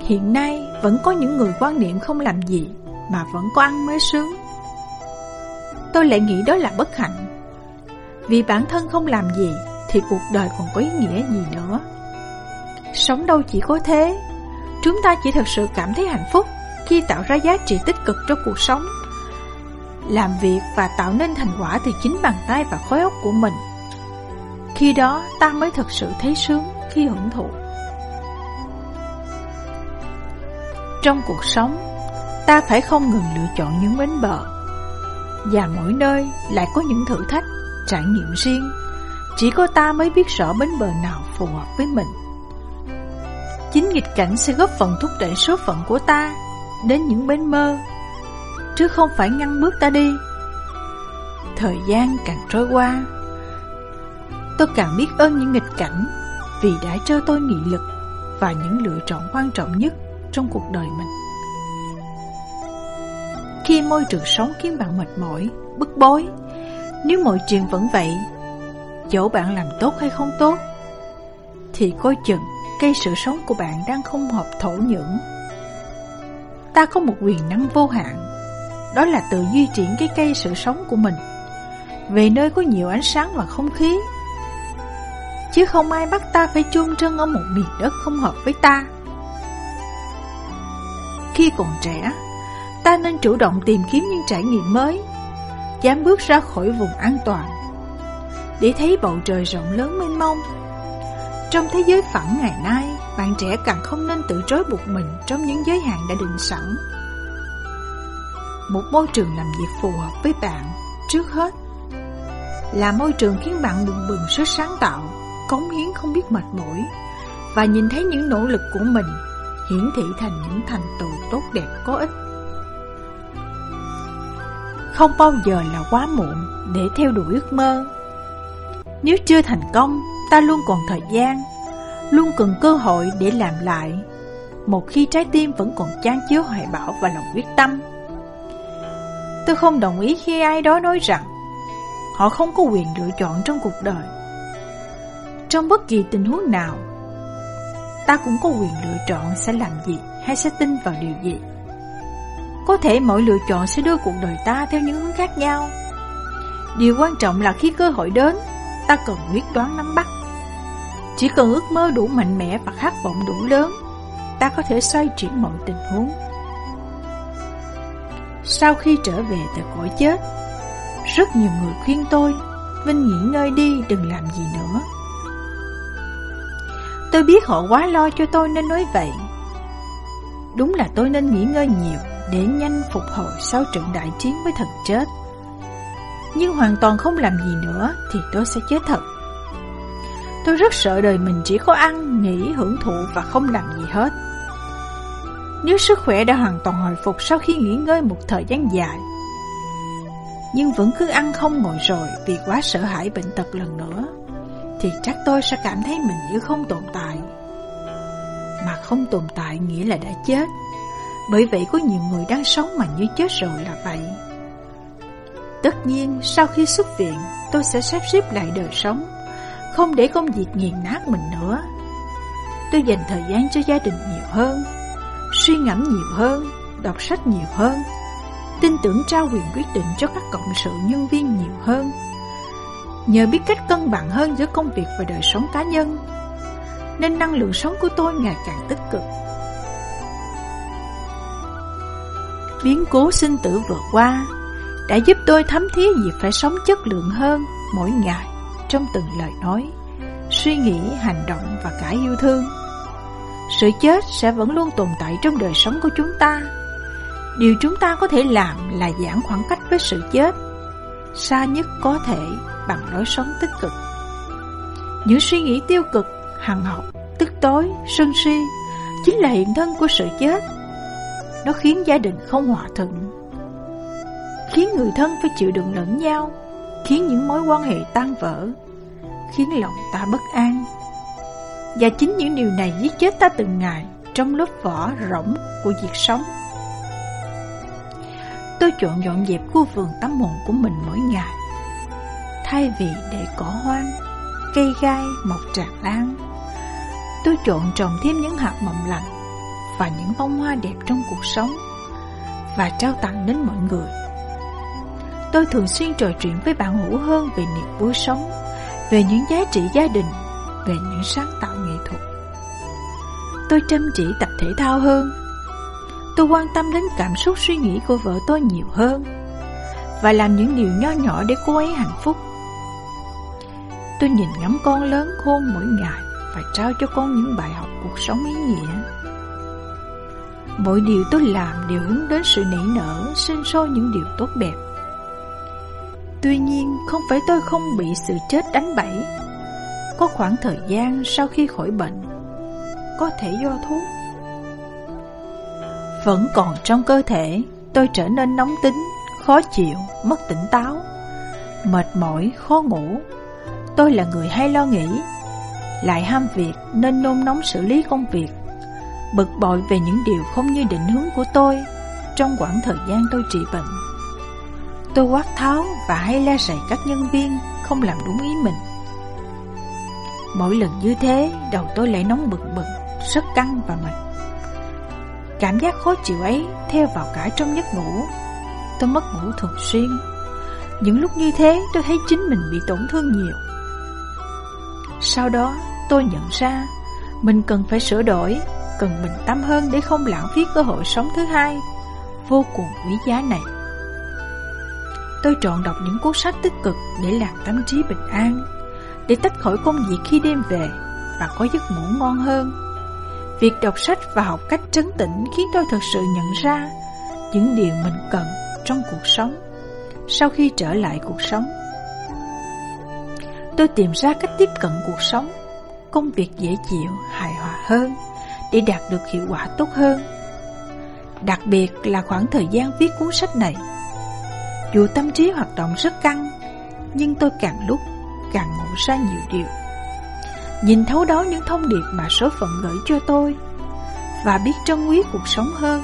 Hiện nay vẫn có những người quan niệm không làm gì Mà vẫn có ăn mới sướng. Tôi lại nghĩ đó là bất hạnh. Vì bản thân không làm gì, Thì cuộc đời còn có ý nghĩa gì nữa? Sống đâu chỉ có thế. Chúng ta chỉ thật sự cảm thấy hạnh phúc Khi tạo ra giá trị tích cực cho cuộc sống. Làm việc và tạo nên thành quả từ chính bàn tay và khối óc của mình. Khi đó, ta mới thật sự thấy sướng khi hưởng thụ. Trong cuộc sống, Ta phải không ngừng lựa chọn những bến bờ. Và mỗi nơi lại có những thử thách, Trải nghiệm riêng. Chỉ có ta mới biết rõ bến bờ nào phù hợp với mình. Chính nghịch cảnh sẽ góp phần thúc đẩy số phận của ta Đến những bến mơ, Chứ không phải ngăn bước ta đi. Thời gian càng trôi qua, Tôi càng biết ơn những nghịch cảnh Vì đã cho tôi nghị lực Và những lựa chọn quan trọng nhất trong cuộc đời mình. Khi môi trường sống khiến bạn mệt mỏi, bức bối. Nếu mọi chuyện vẫn vậy Dẫu bạn làm tốt hay không tốt Thì coi chừng cây sự sống của bạn đang không hợp thổ nhưỡng. Ta có một quyền năng vô hạn Đó là tự duy triển cái cây sự sống của mình. Về nơi có nhiều ánh sáng và không khí Chứ không ai bắt ta phải chôn chân ở một miền đất không hợp với ta. Khi còn trẻ, ta nên chủ động tìm kiếm những trải nghiệm mới, dám bước ra khỏi vùng an toàn, để thấy bầu trời rộng lớn mênh mông. Trong thế giới phẳng ngày nay, bạn trẻ càng không nên tự trói buộc mình trong những giới hạn đã định sẵn. Một môi trường làm việc phù hợp với bạn, trước hết, là môi trường khiến bạn bừng bừng sức sáng tạo, cống hiến không biết mệt mỏi, và nhìn thấy những nỗ lực của mình hiển thị thành những thành tựu tốt đẹp có ích. Không bao giờ là quá muộn để theo đuổi ước mơ. Nếu chưa thành công, ta luôn còn thời gian, luôn cần cơ hội để làm lại. Một khi trái tim vẫn còn chán chứa hoài bão và lòng quyết tâm. Tôi không đồng ý khi ai đó nói rằng họ không có quyền lựa chọn trong cuộc đời. Trong bất kỳ tình huống nào, ta cũng có quyền lựa chọn sẽ làm gì hay sẽ tin vào điều gì. Có thể mỗi lựa chọn sẽ đưa cuộc đời ta theo những hướng khác nhau. Điều quan trọng là khi cơ hội đến, ta cần quyết đoán nắm bắt. Chỉ cần ước mơ đủ mạnh mẽ và khát vọng đủ lớn, ta có thể xoay chuyển mọi tình huống. Sau khi trở về từ cõi chết, rất nhiều người khuyên tôi, Vinh nghỉ ngơi đi đừng làm gì nữa. Tôi biết họ quá lo cho tôi nên nói vậy Đúng là tôi nên nghỉ ngơi nhiều để nhanh phục hồi sau trận đại chiến với thần chết Nhưng hoàn toàn không làm gì nữa Thì tôi sẽ chết thật Tôi rất sợ đời mình chỉ có ăn, nghỉ, hưởng thụ và không làm gì hết Nếu sức khỏe đã hoàn toàn hồi phục sau khi nghỉ ngơi một thời gian dài Nhưng vẫn cứ ăn không ngồi rồi vì quá sợ hãi bệnh tật lần nữa thì chắc tôi sẽ cảm thấy mình như không tồn tại. Mà không tồn tại nghĩa là đã chết. Bởi vậy có nhiều người đang sống mà như chết rồi là vậy. Tất nhiên, sau khi xuất viện, tôi sẽ sắp xếp lại đời sống, không để công việc nghiền nát mình nữa. Tôi dành thời gian cho gia đình nhiều hơn, suy ngẫm nhiều hơn, đọc sách nhiều hơn, tin tưởng trao quyền quyết định cho các cộng sự nhân viên nhiều hơn. Nhờ biết cách cân bằng hơn giữa công việc và đời sống cá nhân Nên năng lượng sống của tôi ngày càng tích cực Biến cố sinh tử vừa qua Đã giúp tôi thấm thía việc phải sống chất lượng hơn mỗi ngày Trong từng lời nói, suy nghĩ, hành động và cả yêu thương Sự chết sẽ vẫn luôn tồn tại trong đời sống của chúng ta Điều chúng ta có thể làm là giãn khoảng cách với sự chết Xa nhất có thể bằng lối sống tích cực. Những suy nghĩ tiêu cực, hằng học, tức tối, sân si chính là hiện thân của sự chết. Nó khiến gia đình không hòa thuận, khiến người thân phải chịu đựng lẫn nhau, khiến những mối quan hệ tan vỡ, khiến lòng ta bất an. Và chính những điều này giết chết ta từng ngày trong lớp vỏ rỗng của việc sống. Tôi chọn dọn dẹp khu vườn tắm hồn của mình mỗi ngày. Thay vì để cỏ hoang, cây gai mọc tràn lan, tôi chọn trồng thêm những hạt mầm lành và những bông hoa đẹp trong cuộc sống và trao tặng đến mọi người. Tôi thường xuyên trò chuyện với bạn hữu hơn về niềm vui sống, về những giá trị gia đình, về những sáng tạo nghệ thuật. Tôi chăm chỉ tập thể thao hơn. Tôi quan tâm đến cảm xúc suy nghĩ của vợ tôi nhiều hơn và làm những điều nho nhỏ để cô ấy hạnh phúc. Tôi nhìn ngắm con lớn khôn mỗi ngày và trao cho con những bài học cuộc sống ý nghĩa. Mọi điều tôi làm đều hướng đến sự nảy nở, sinh sôi những điều tốt đẹp. Tuy nhiên, không phải tôi không bị sự chết đánh bẫy. Có khoảng thời gian sau khi khỏi bệnh, có thể do thuốc. Vẫn còn trong cơ thể, tôi trở nên nóng tính, khó chịu, mất tỉnh táo, mệt mỏi, khó ngủ. Tôi là người hay lo nghĩ, lại ham việc nên nôn nóng xử lý công việc, bực bội về những điều không như định hướng của tôi trong khoảng thời gian tôi trị bệnh. Tôi quát tháo và hay la rầy các nhân viên không làm đúng ý mình. Mỗi lần như thế, đầu tôi lại nóng bực bực, rất căng và mệt. Cảm giác khó chịu ấy theo vào cả trong giấc ngủ. Tôi mất ngủ thường xuyên. Những lúc như thế, tôi thấy chính mình bị tổn thương nhiều. Sau đó, tôi nhận ra mình cần phải sửa đổi, cần bình tâm hơn để không lãng phí cơ hội sống thứ hai, vô cùng quý giá này. Tôi chọn đọc những cuốn sách tích cực để làm tâm trí bình an, để tách khỏi công việc khi đêm về và có giấc ngủ ngon hơn. Việc đọc sách và học cách trấn tĩnh khiến tôi thực sự nhận ra những điều mình cần trong cuộc sống sau khi trở lại cuộc sống. Tôi tìm ra cách tiếp cận cuộc sống, công việc dễ chịu, hài hòa hơn để đạt được hiệu quả tốt hơn. Đặc biệt là khoảng thời gian viết cuốn sách này. Dù tâm trí hoạt động rất căng, Nhưng tôi càng lúc càng ngộ ra nhiều điều. Nhìn thấu đó những thông điệp mà số phận gửi cho tôi Và biết trân quý cuộc sống hơn.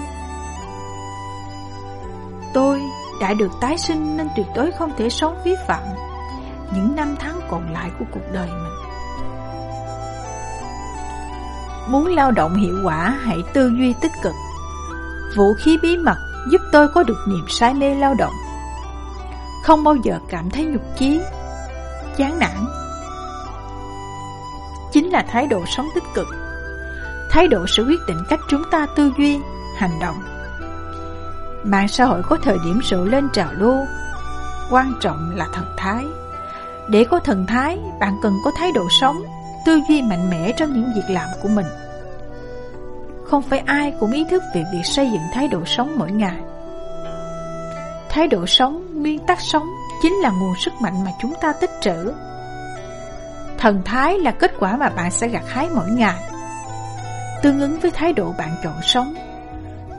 Tôi đã được tái sinh nên tuyệt đối không thể sống vi phạm Những năm tháng còn lại của cuộc đời mình. Muốn lao động hiệu quả hãy tư duy tích cực Vũ khí bí mật giúp tôi có được niềm say mê lao động không bao giờ cảm thấy nhục chí, chán nản. Chính là thái độ sống tích cực. Thái độ sẽ quyết định cách chúng ta tư duy, hành động. Mạng xã hội có thời điểm rượu lên trào lưu, quan trọng là thần thái. Để có thần thái, bạn cần có thái độ sống, tư duy mạnh mẽ trong những việc làm của mình. Không phải ai cũng ý thức về việc xây dựng thái độ sống mỗi ngày. Thái độ sống, nguyên tắc sống chính là nguồn sức mạnh mà chúng ta tích trữ. Thần thái là kết quả mà bạn sẽ gặt hái mỗi ngày. Tương ứng với thái độ bạn chọn sống.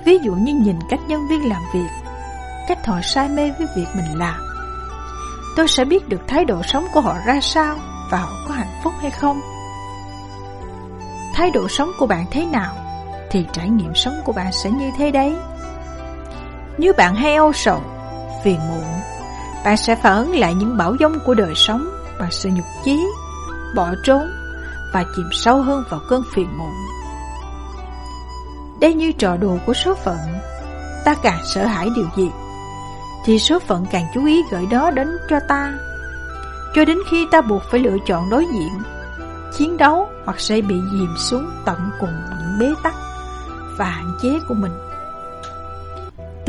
Ví dụ như nhìn cách nhân viên làm việc, cách họ say mê với việc mình làm. Tôi sẽ biết được thái độ sống của họ ra sao và họ có hạnh phúc hay không. Thái độ sống của bạn thế nào thì trải nghiệm sống của bạn sẽ như thế đấy. Nếu bạn hay âu sầu phiền muộn, Bạn sẽ phản ứng lại những bảo giông của đời sống bằng sự nhục chí, Bỏ trốn Và chìm sâu hơn vào cơn phiền muộn Đây như trò đùa của số phận, Ta càng sợ hãi điều gì Thì số phận càng chú ý gửi đó đến cho ta cho đến khi ta buộc phải lựa chọn đối diện Chiến đấu hoặc sẽ bị dìm xuống tận cùng những bế tắc và hạn chế của mình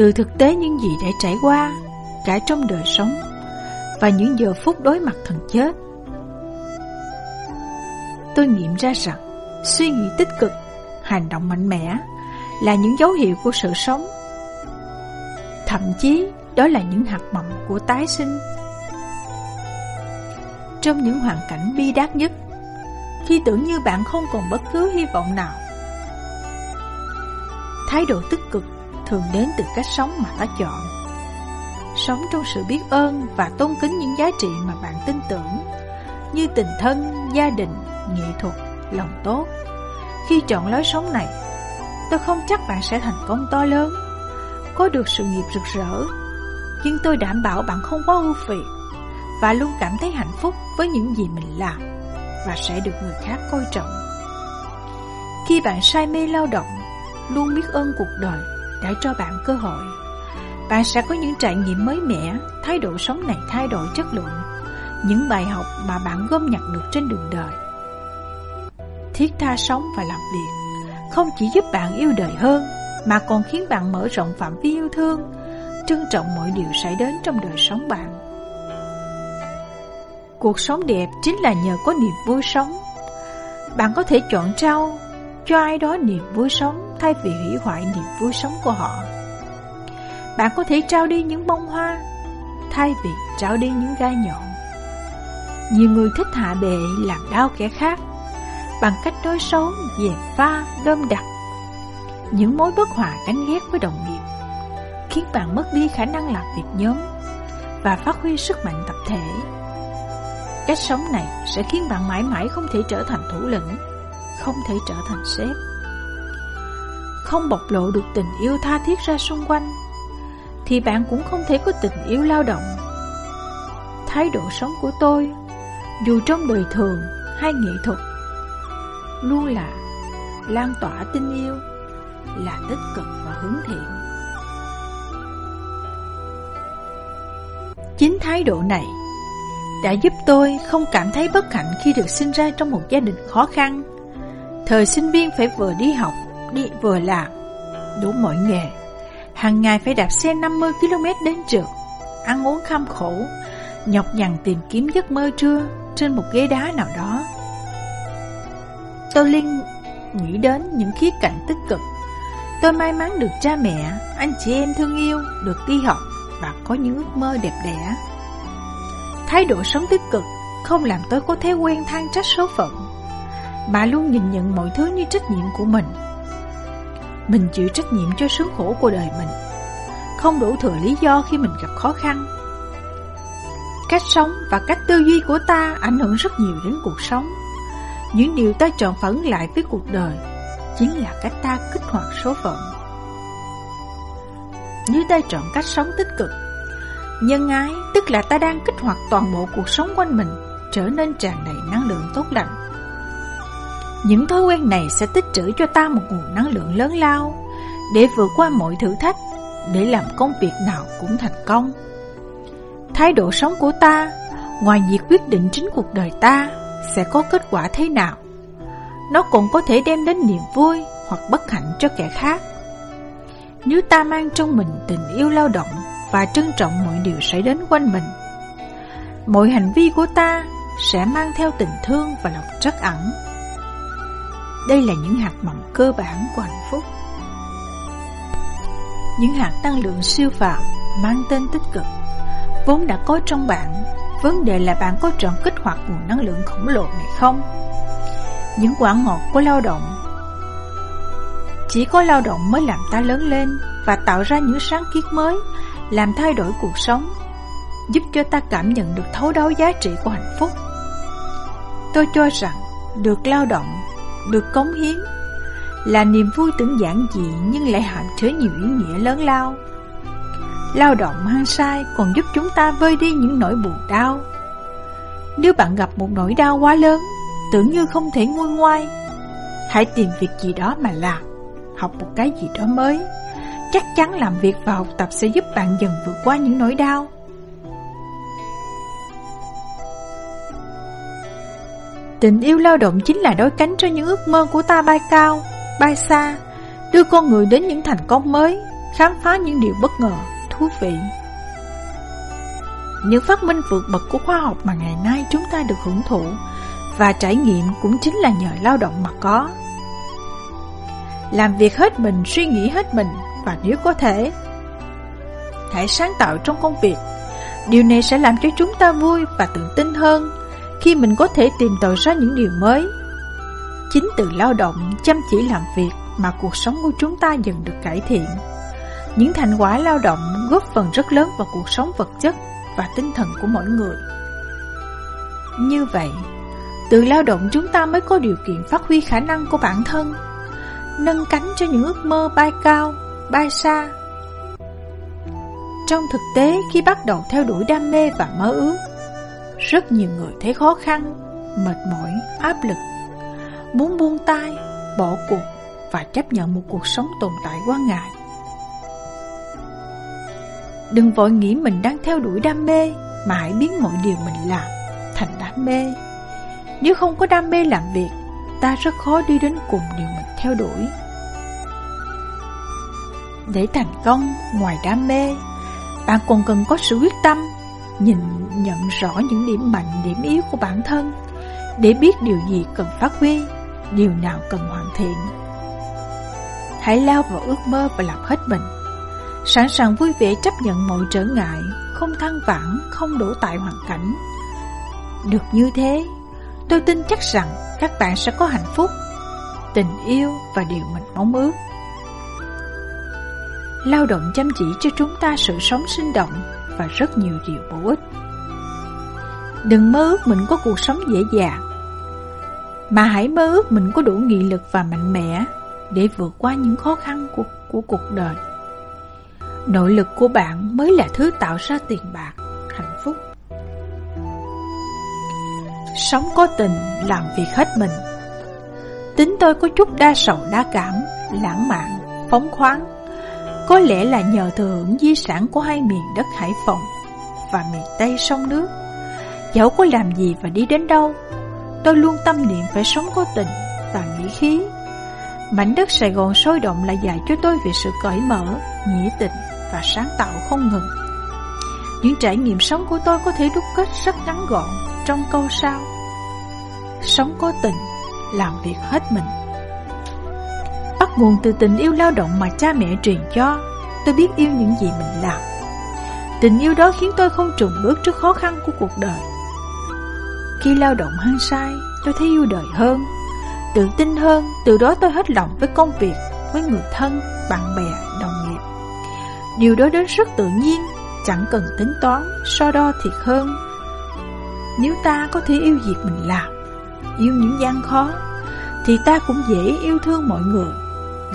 từ thực tế những gì đã trải qua cả trong đời sống và những giờ phút đối mặt thần chết. Tôi nghiệm ra rằng suy nghĩ tích cực, hành động mạnh mẽ là những dấu hiệu của sự sống. Thậm chí đó là những hạt mầm của tái sinh. Trong những hoàn cảnh bi đát nhất, khi tưởng như bạn không còn bất cứ hy vọng nào, thái độ tích cực thường đến từ cách sống mà ta chọn. sống trong sự biết ơn và tôn kính những giá trị mà bạn tin tưởng, như tình thân, gia đình, nghệ thuật, lòng tốt. Khi chọn lối sống này, tôi không chắc bạn sẽ thành công to lớn, có được sự nghiệp rực rỡ, nhưng tôi đảm bảo bạn không quá ưu phiền và luôn cảm thấy hạnh phúc với những gì mình làm và sẽ được người khác coi trọng. Khi bạn say mê lao động, luôn biết ơn cuộc đời đã cho bạn cơ hội, bạn sẽ có những trải nghiệm mới mẻ, thái độ sống này thay đổi chất lượng, những bài học mà bạn gom nhặt được trên đường đời. Thiết tha sống và làm việc không chỉ giúp bạn yêu đời hơn mà còn khiến bạn mở rộng phạm vi yêu thương, trân trọng mọi điều xảy đến trong đời sống bạn. Cuộc sống đẹp chính là nhờ có niềm vui sống. Bạn có thể chọn trao cho ai đó niềm vui sống thay vì hủy hoại niềm vui sống của họ. Bạn có thể trao đi những bông hoa thay vì trao đi những gai nhọn. Nhiều người thích hạ bệ làm đau kẻ khác bằng cách nói xấu, dẹp pha, đơm đặt. Những mối bất hòa gánh ghét với đồng nghiệp khiến bạn mất đi khả năng làm việc nhóm và phát huy sức mạnh tập thể. Cách sống này sẽ khiến bạn mãi mãi không thể trở thành thủ lĩnh, không thể trở thành sếp. Không bộc lộ được tình yêu tha thiết ra xung quanh, thì bạn cũng không thể có tình yêu lao động. Thái độ sống của tôi, dù trong đời thường hay nghệ thuật, luôn là lan tỏa tình yêu, là tích cực và hướng thiện. Chính thái độ này đã giúp tôi không cảm thấy bất hạnh khi được sinh ra trong một gia đình khó khăn. Thời sinh viên phải vừa đi học, đi vừa làm, đủ mọi nghề. Hàng ngày phải đạp xe 50 km đến trường, ăn uống kham khổ, nhọc nhằn tìm kiếm giấc mơ trưa trên một ghế đá nào đó. Tôi linh nghĩ đến những khía cạnh tích cực. Tôi may mắn được cha mẹ, anh chị em thương yêu, được đi học và có những ước mơ đẹp đẽ. Thái độ sống tích cực không làm tôi có thói quen than trách số phận, mà luôn nhìn nhận mọi thứ như trách nhiệm của mình. Mình chịu trách nhiệm cho sướng khổ của đời mình, không đủ thừa lý do khi mình gặp khó khăn. Cách sống và cách tư duy của ta ảnh hưởng rất nhiều đến cuộc sống. Những điều ta chọn phẫn lại với cuộc đời chính là cách ta kích hoạt số phận. Nếu ta chọn cách sống tích cực Nhân ái tức là ta đang kích hoạt toàn bộ cuộc sống quanh mình trở nên tràn đầy năng lượng tốt lành. Những thói quen này sẽ tích trữ cho ta một nguồn năng lượng lớn lao để vượt qua mọi thử thách, để làm công việc nào cũng thành công. Thái độ sống của ta, ngoài việc quyết định chính cuộc đời ta sẽ có kết quả thế nào, nó cũng có thể đem đến niềm vui hoặc bất hạnh cho kẻ khác. Nếu ta mang trong mình tình yêu lao động và trân trọng mọi điều xảy đến quanh mình. Mọi hành vi của ta sẽ mang theo tình thương và lòng trắc ẩn. Đây là những hạt mầm cơ bản của hạnh phúc. Những hạt năng lượng siêu phàm mang tên tích cực, vốn đã có trong bạn. Vấn đề là bạn có chọn kích hoạt nguồn năng lượng khổng lồ này không? Những quả ngọt của lao động Chỉ có lao động mới làm ta lớn lên và tạo ra những sáng kiến mới làm thay đổi cuộc sống, giúp cho ta cảm nhận được thấu đáo giá trị của hạnh phúc. Tôi cho rằng, được lao động, được cống hiến, là niềm vui tưởng giản dị nhưng lại hàm chứa nhiều ý nghĩa lớn lao. Lao động hăng sai còn giúp chúng ta vơi đi những nỗi buồn đau. Nếu bạn gặp một nỗi đau quá lớn, tưởng như không thể nguôi ngoai, hãy tìm việc gì đó mà làm, học một cái gì đó mới Chắc chắn làm việc và học tập sẽ giúp bạn dần vượt qua những nỗi đau. Tình yêu lao động chính là đôi cánh cho những ước mơ của ta bay cao, bay xa Đưa con người đến những thành công mới Khám phá những điều bất ngờ, thú vị. Những phát minh vượt bậc của khoa học mà ngày nay chúng ta được hưởng thụ Và trải nghiệm cũng chính là nhờ lao động mà có. Làm việc hết mình, suy nghĩ hết mình và nếu có thể Hãy sáng tạo trong công việc. Điều này sẽ làm cho chúng ta vui và tự tin hơn Khi mình có thể tìm tòi ra những điều mới. Chính từ lao động, chăm chỉ làm việc Mà cuộc sống của chúng ta dần được cải thiện. Những thành quả lao động góp phần rất lớn vào cuộc sống vật chất và tinh thần của mỗi người. Như vậy, từ lao động chúng ta mới có điều kiện phát huy khả năng của bản thân, nâng cánh cho những ước mơ bay cao, bay xa. Trong thực tế, khi bắt đầu theo đuổi đam mê và mơ ước, rất nhiều người thấy khó khăn, mệt mỏi, áp lực, muốn buông tay, bỏ cuộc và chấp nhận một cuộc sống tồn tại qua ngày. Đừng vội nghĩ mình đang theo đuổi đam mê mà hãy biến mọi điều mình làm thành đam mê. Nếu không có đam mê làm việc, ta rất khó đi đến cùng điều mình theo đuổi. Để thành công, ngoài đam mê, bạn còn cần có sự quyết tâm, nhìn nhận rõ những điểm mạnh, điểm yếu của bản thân, để biết điều gì cần phát huy, điều nào cần hoàn thiện. Hãy lao vào ước mơ và làm hết mình sẵn sàng vui vẻ chấp nhận mọi trở ngại, không than vãn, không đổ tại hoàn cảnh. Được như thế, tôi tin chắc rằng các bạn sẽ có hạnh phúc, tình yêu và điều mình mong ước. Lao động chăm chỉ cho chúng ta sự sống sinh động và rất nhiều điều bổ ích. Đừng mơ ước mình có cuộc sống dễ dàng, mà hãy mơ ước mình có đủ nghị lực và mạnh mẽ để vượt qua những khó khăn của, của cuộc đời. Nội lực của bạn mới là thứ tạo ra tiền bạc, hạnh phúc. Sống có tình, làm việc hết mình. Tính tôi có chút đa sầu đa cảm, lãng mạn, phóng khoáng. Có lẽ là nhờ thừa hưởng di sản của hai miền đất Hải Phòng và miền Tây sông nước. Dẫu có làm gì và đi đến đâu, tôi luôn tâm niệm phải sống có tình và nghĩ khí. Mảnh đất Sài Gòn sôi động lại dạy cho tôi về sự cởi mở, nghĩa tình và sáng tạo không ngừng. Những trải nghiệm sống của tôi có thể đúc kết rất ngắn gọn trong câu sau. Sống có tình, làm việc hết mình. Bắt nguồn từ tình yêu lao động mà cha mẹ truyền cho, tôi biết yêu những gì mình làm. Tình yêu đó khiến tôi không trùng bước trước khó khăn của cuộc đời. Khi lao động hăng sai, tôi thấy yêu đời hơn, tự tin hơn, từ đó tôi hết lòng với công việc, với người thân, bạn bè, đồng nghiệp. Điều đó đến rất tự nhiên, chẳng cần tính toán, so đo thiệt hơn. Nếu ta có thể yêu việc mình làm, yêu những gian khó, thì ta cũng dễ yêu thương mọi người,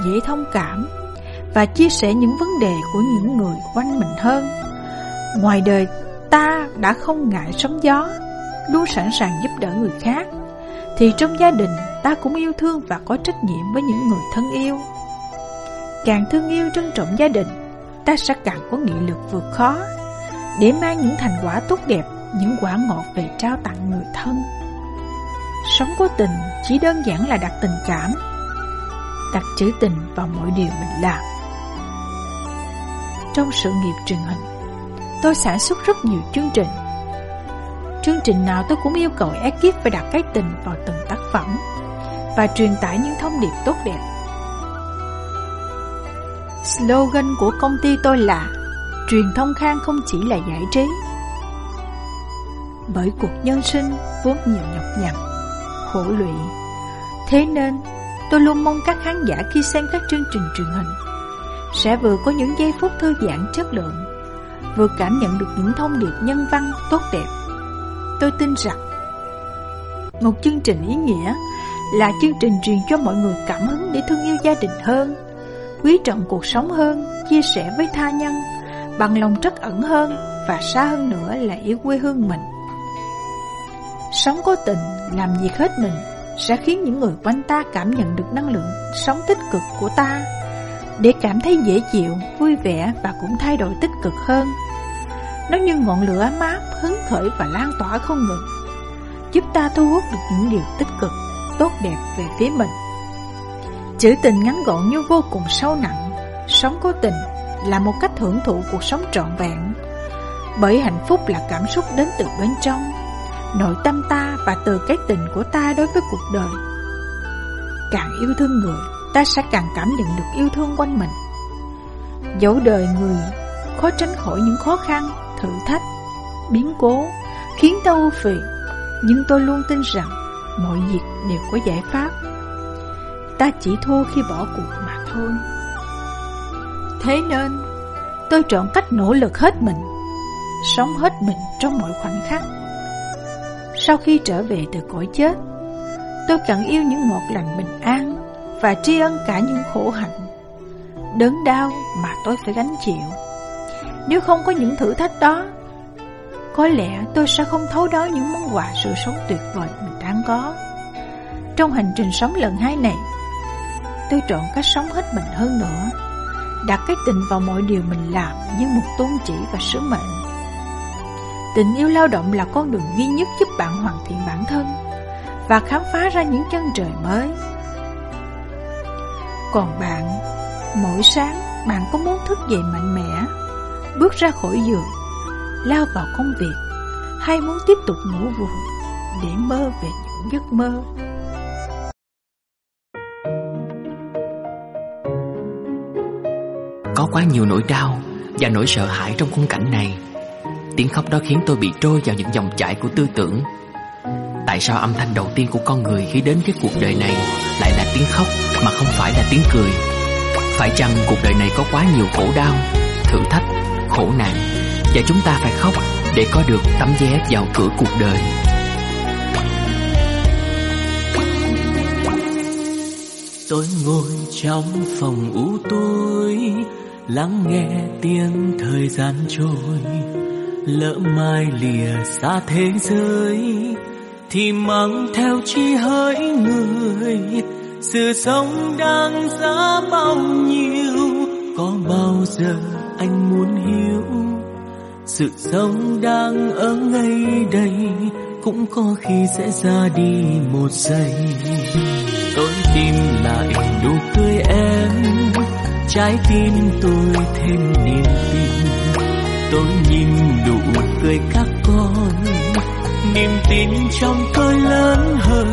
dễ thông cảm và chia sẻ những vấn đề của những người quanh mình hơn. Ngoài đời, ta đã không ngại sóng gió, luôn sẵn sàng giúp đỡ người khác, thì trong gia đình ta cũng yêu thương và có trách nhiệm với những người thân yêu. Càng thương yêu trân trọng gia đình, ta sẽ càng có nghị lực vượt khó để mang những thành quả tốt đẹp, những quả ngọt về trao tặng người thân. Sống có tình chỉ đơn giản là đặt tình cảm, đặt chữ tình vào mọi điều mình làm. Trong sự nghiệp truyền hình, tôi sản xuất rất nhiều chương trình. Chương trình nào tôi cũng yêu cầu ekip phải đặt cái tình vào từng tác phẩm và truyền tải những thông điệp tốt đẹp Slogan của công ty tôi là Truyền thông khang không chỉ là giải trí Bởi cuộc nhân sinh vốn nhiều nhọc nhằn, khổ lụy Thế nên tôi luôn mong các khán giả khi xem các chương trình truyền hình Sẽ vừa có những giây phút thư giãn chất lượng Vừa cảm nhận được những thông điệp nhân văn tốt đẹp Tôi tin rằng Một chương trình ý nghĩa là chương trình truyền cho mọi người cảm hứng để thương yêu gia đình hơn quý trọng cuộc sống hơn, chia sẻ với tha nhân, bằng lòng trắc ẩn hơn và xa hơn nữa là yêu quê hương mình. Sống có tình, làm việc hết mình sẽ khiến những người quanh ta cảm nhận được năng lượng sống tích cực của ta để cảm thấy dễ chịu, vui vẻ và cũng thay đổi tích cực hơn. Nó như ngọn lửa ấm áp, hứng khởi và lan tỏa không ngừng, giúp ta thu hút được những điều tích cực, tốt đẹp về phía mình. Chữ tình ngắn gọn như vô cùng sâu nặng Sống có tình là một cách hưởng thụ cuộc sống trọn vẹn Bởi hạnh phúc là cảm xúc đến từ bên trong Nội tâm ta và từ cái tình của ta đối với cuộc đời. Càng yêu thương người Ta sẽ càng cảm nhận được yêu thương quanh mình. Dẫu đời người khó tránh khỏi những khó khăn, thử thách, biến cố Khiến ta ưu phiền Nhưng tôi luôn tin rằng Mọi việc đều có giải pháp. Ta chỉ thua khi bỏ cuộc mà thôi. Thế nên Tôi chọn cách nỗ lực hết mình Sống hết mình trong mọi khoảnh khắc. Sau khi trở về từ cõi chết. Tôi cần yêu những ngọt lành bình an Và tri ân cả những khổ hạnh, Đớn đau mà tôi phải gánh chịu. Nếu không có những thử thách đó, Có lẽ tôi sẽ không thấu đáo những món quà sự sống tuyệt vời mình đang có. Trong hành trình sống lần hai này, Tôi chọn cách sống hết mình hơn nữa, Đặt cái tình vào mọi điều mình làm Như một tôn chỉ và sứ mệnh. Tình yêu lao động là con đường duy nhất giúp bạn hoàn thiện bản thân Và khám phá ra những chân trời mới. Còn bạn, mỗi sáng bạn có muốn thức dậy mạnh mẽ Bước ra khỏi giường Lao vào công việc Hay muốn tiếp tục ngủ vùi Để mơ về những giấc mơ? Có quá nhiều nỗi đau và nỗi sợ hãi trong khung cảnh này. Tiếng khóc đó khiến tôi bị trôi vào những dòng chảy của tư tưởng. Tại sao âm thanh đầu tiên của con người khi đến cái cuộc đời này Lại là tiếng khóc mà không phải là tiếng cười? Phải chăng cuộc đời này có quá nhiều khổ đau, thử thách, khổ nạn Và chúng ta phải khóc để có được tấm vé vào cửa cuộc đời? Tôi ngồi trong phòng u tối Lắng nghe tiếng thời gian trôi. Lỡ mai lìa xa thế giới, Thì mang theo chi hỡi người. Sự sống đang giá bao nhiêu, Có bao giờ anh muốn hiểu? Sự sống đang ở ngay đây, Cũng có khi sẽ ra đi một giây. Tôi tìm lại nụ cười em, Trái tim tôi thêm niềm tin. Tôi nhìn nụ cười các con. Niềm tin trong tôi lớn hơn.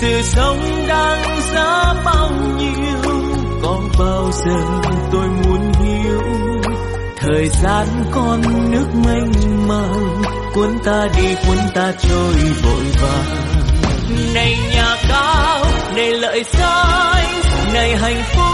Sự sống đang giá bao nhiêu, Có bao giờ tôi muốn hiểu? Thời gian con nước mênh mang Cuốn ta đi, cuốn ta trôi vội vàng. Này nhà cao, này lợi sai này hạnh phúc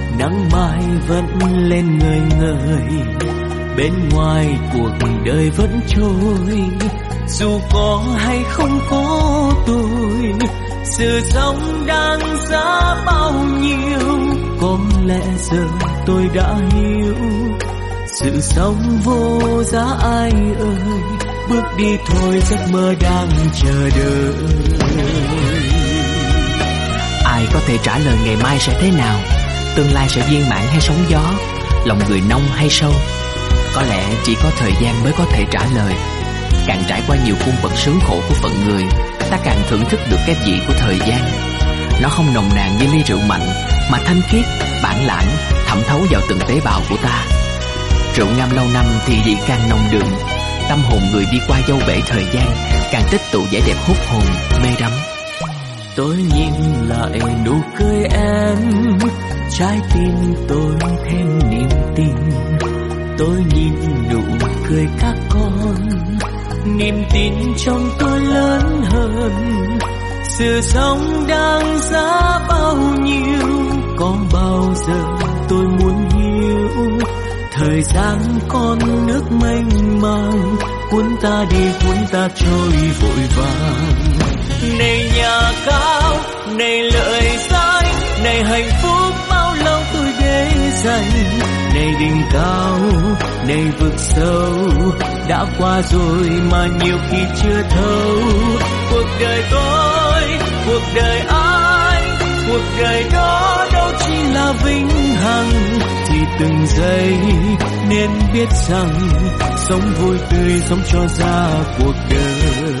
nắng mai vẫn lên người người bên ngoài cuộc đời vẫn trôi. Dù có hay không có tôi sự sống đang giá bao nhiêu, có lẽ giờ tôi đã hiểu. Sự sống vô giá ai ơi, bước đi thôi giấc mơ đang chờ đợi. Ai có thể trả lời ngày mai sẽ thế nào? Tương lai sẽ viên mãn hay sóng gió Lòng người nông hay sâu. Có lẽ chỉ có thời gian mới có thể trả lời. Càng trải qua nhiều cung bậc sướng khổ của phận người Ta càng thưởng thức được cái vị của thời gian. Nó không nồng nàn như ly rượu mạnh Mà thanh khiết, bản lãng Thẩm thấu vào từng tế bào của ta. Rượu ngâm lâu năm thì vị càng nồng đượm Tâm hồn người đi qua dâu bể thời gian Càng tích tụ vẻ đẹp hút hồn, mê đắm tôi nhìn lại nụ cười em, trái tim tôi thêm niềm tin. Tôi nhìn nụ cười các con, niềm tin trong tôi lớn hơn. Sự sống đang giá bao nhiêu, có bao giờ tôi muốn hiểu? Thời gian con nước mênh mang, cuốn ta đi, cuốn ta trôi vội vàng này nhà cao, này lợi danh này hạnh phúc bao lâu tôi để dành. Này đỉnh cao, này vực sâu, đã qua rồi mà nhiều khi chưa thấu. Cuộc đời tôi, cuộc đời ai, cuộc đời đó đâu chỉ là vinh hằng. Thì từng giây nên biết rằng, sống vui tươi sống cho ra cuộc đời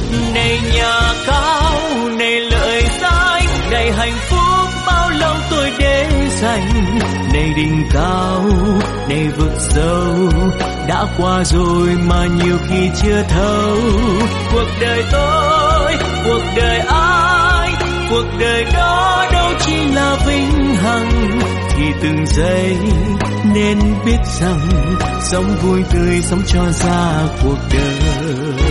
này nhà cao này lợi danh này hạnh phúc bao lâu tôi để dành. Này đỉnh cao này vực sâu, đã qua rồi mà nhiều khi chưa thấu. Cuộc đời tôi, cuộc đời ai, cuộc đời đó đâu chỉ là vinh hằng. Thì từng giây nên biết rằng, sống vui tươi sống cho ra cuộc đời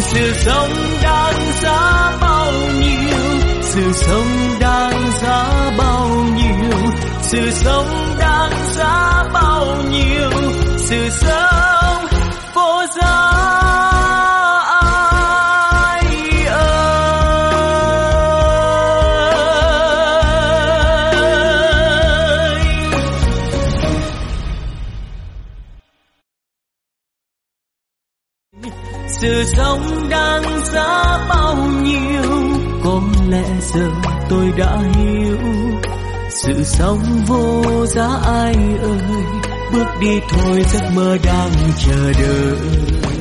sự sống đáng giá bao nhiêu? Sự sống đáng giá bao nhiêu? Sự sống đáng giá bao nhiêu? Sự sống vô giá. Sự sống đáng giá bao nhiêu, có lẽ giờ tôi đã hiểu. Sự sống vô giá ai ơi, bước đi thôi giấc mơ đang chờ đợi.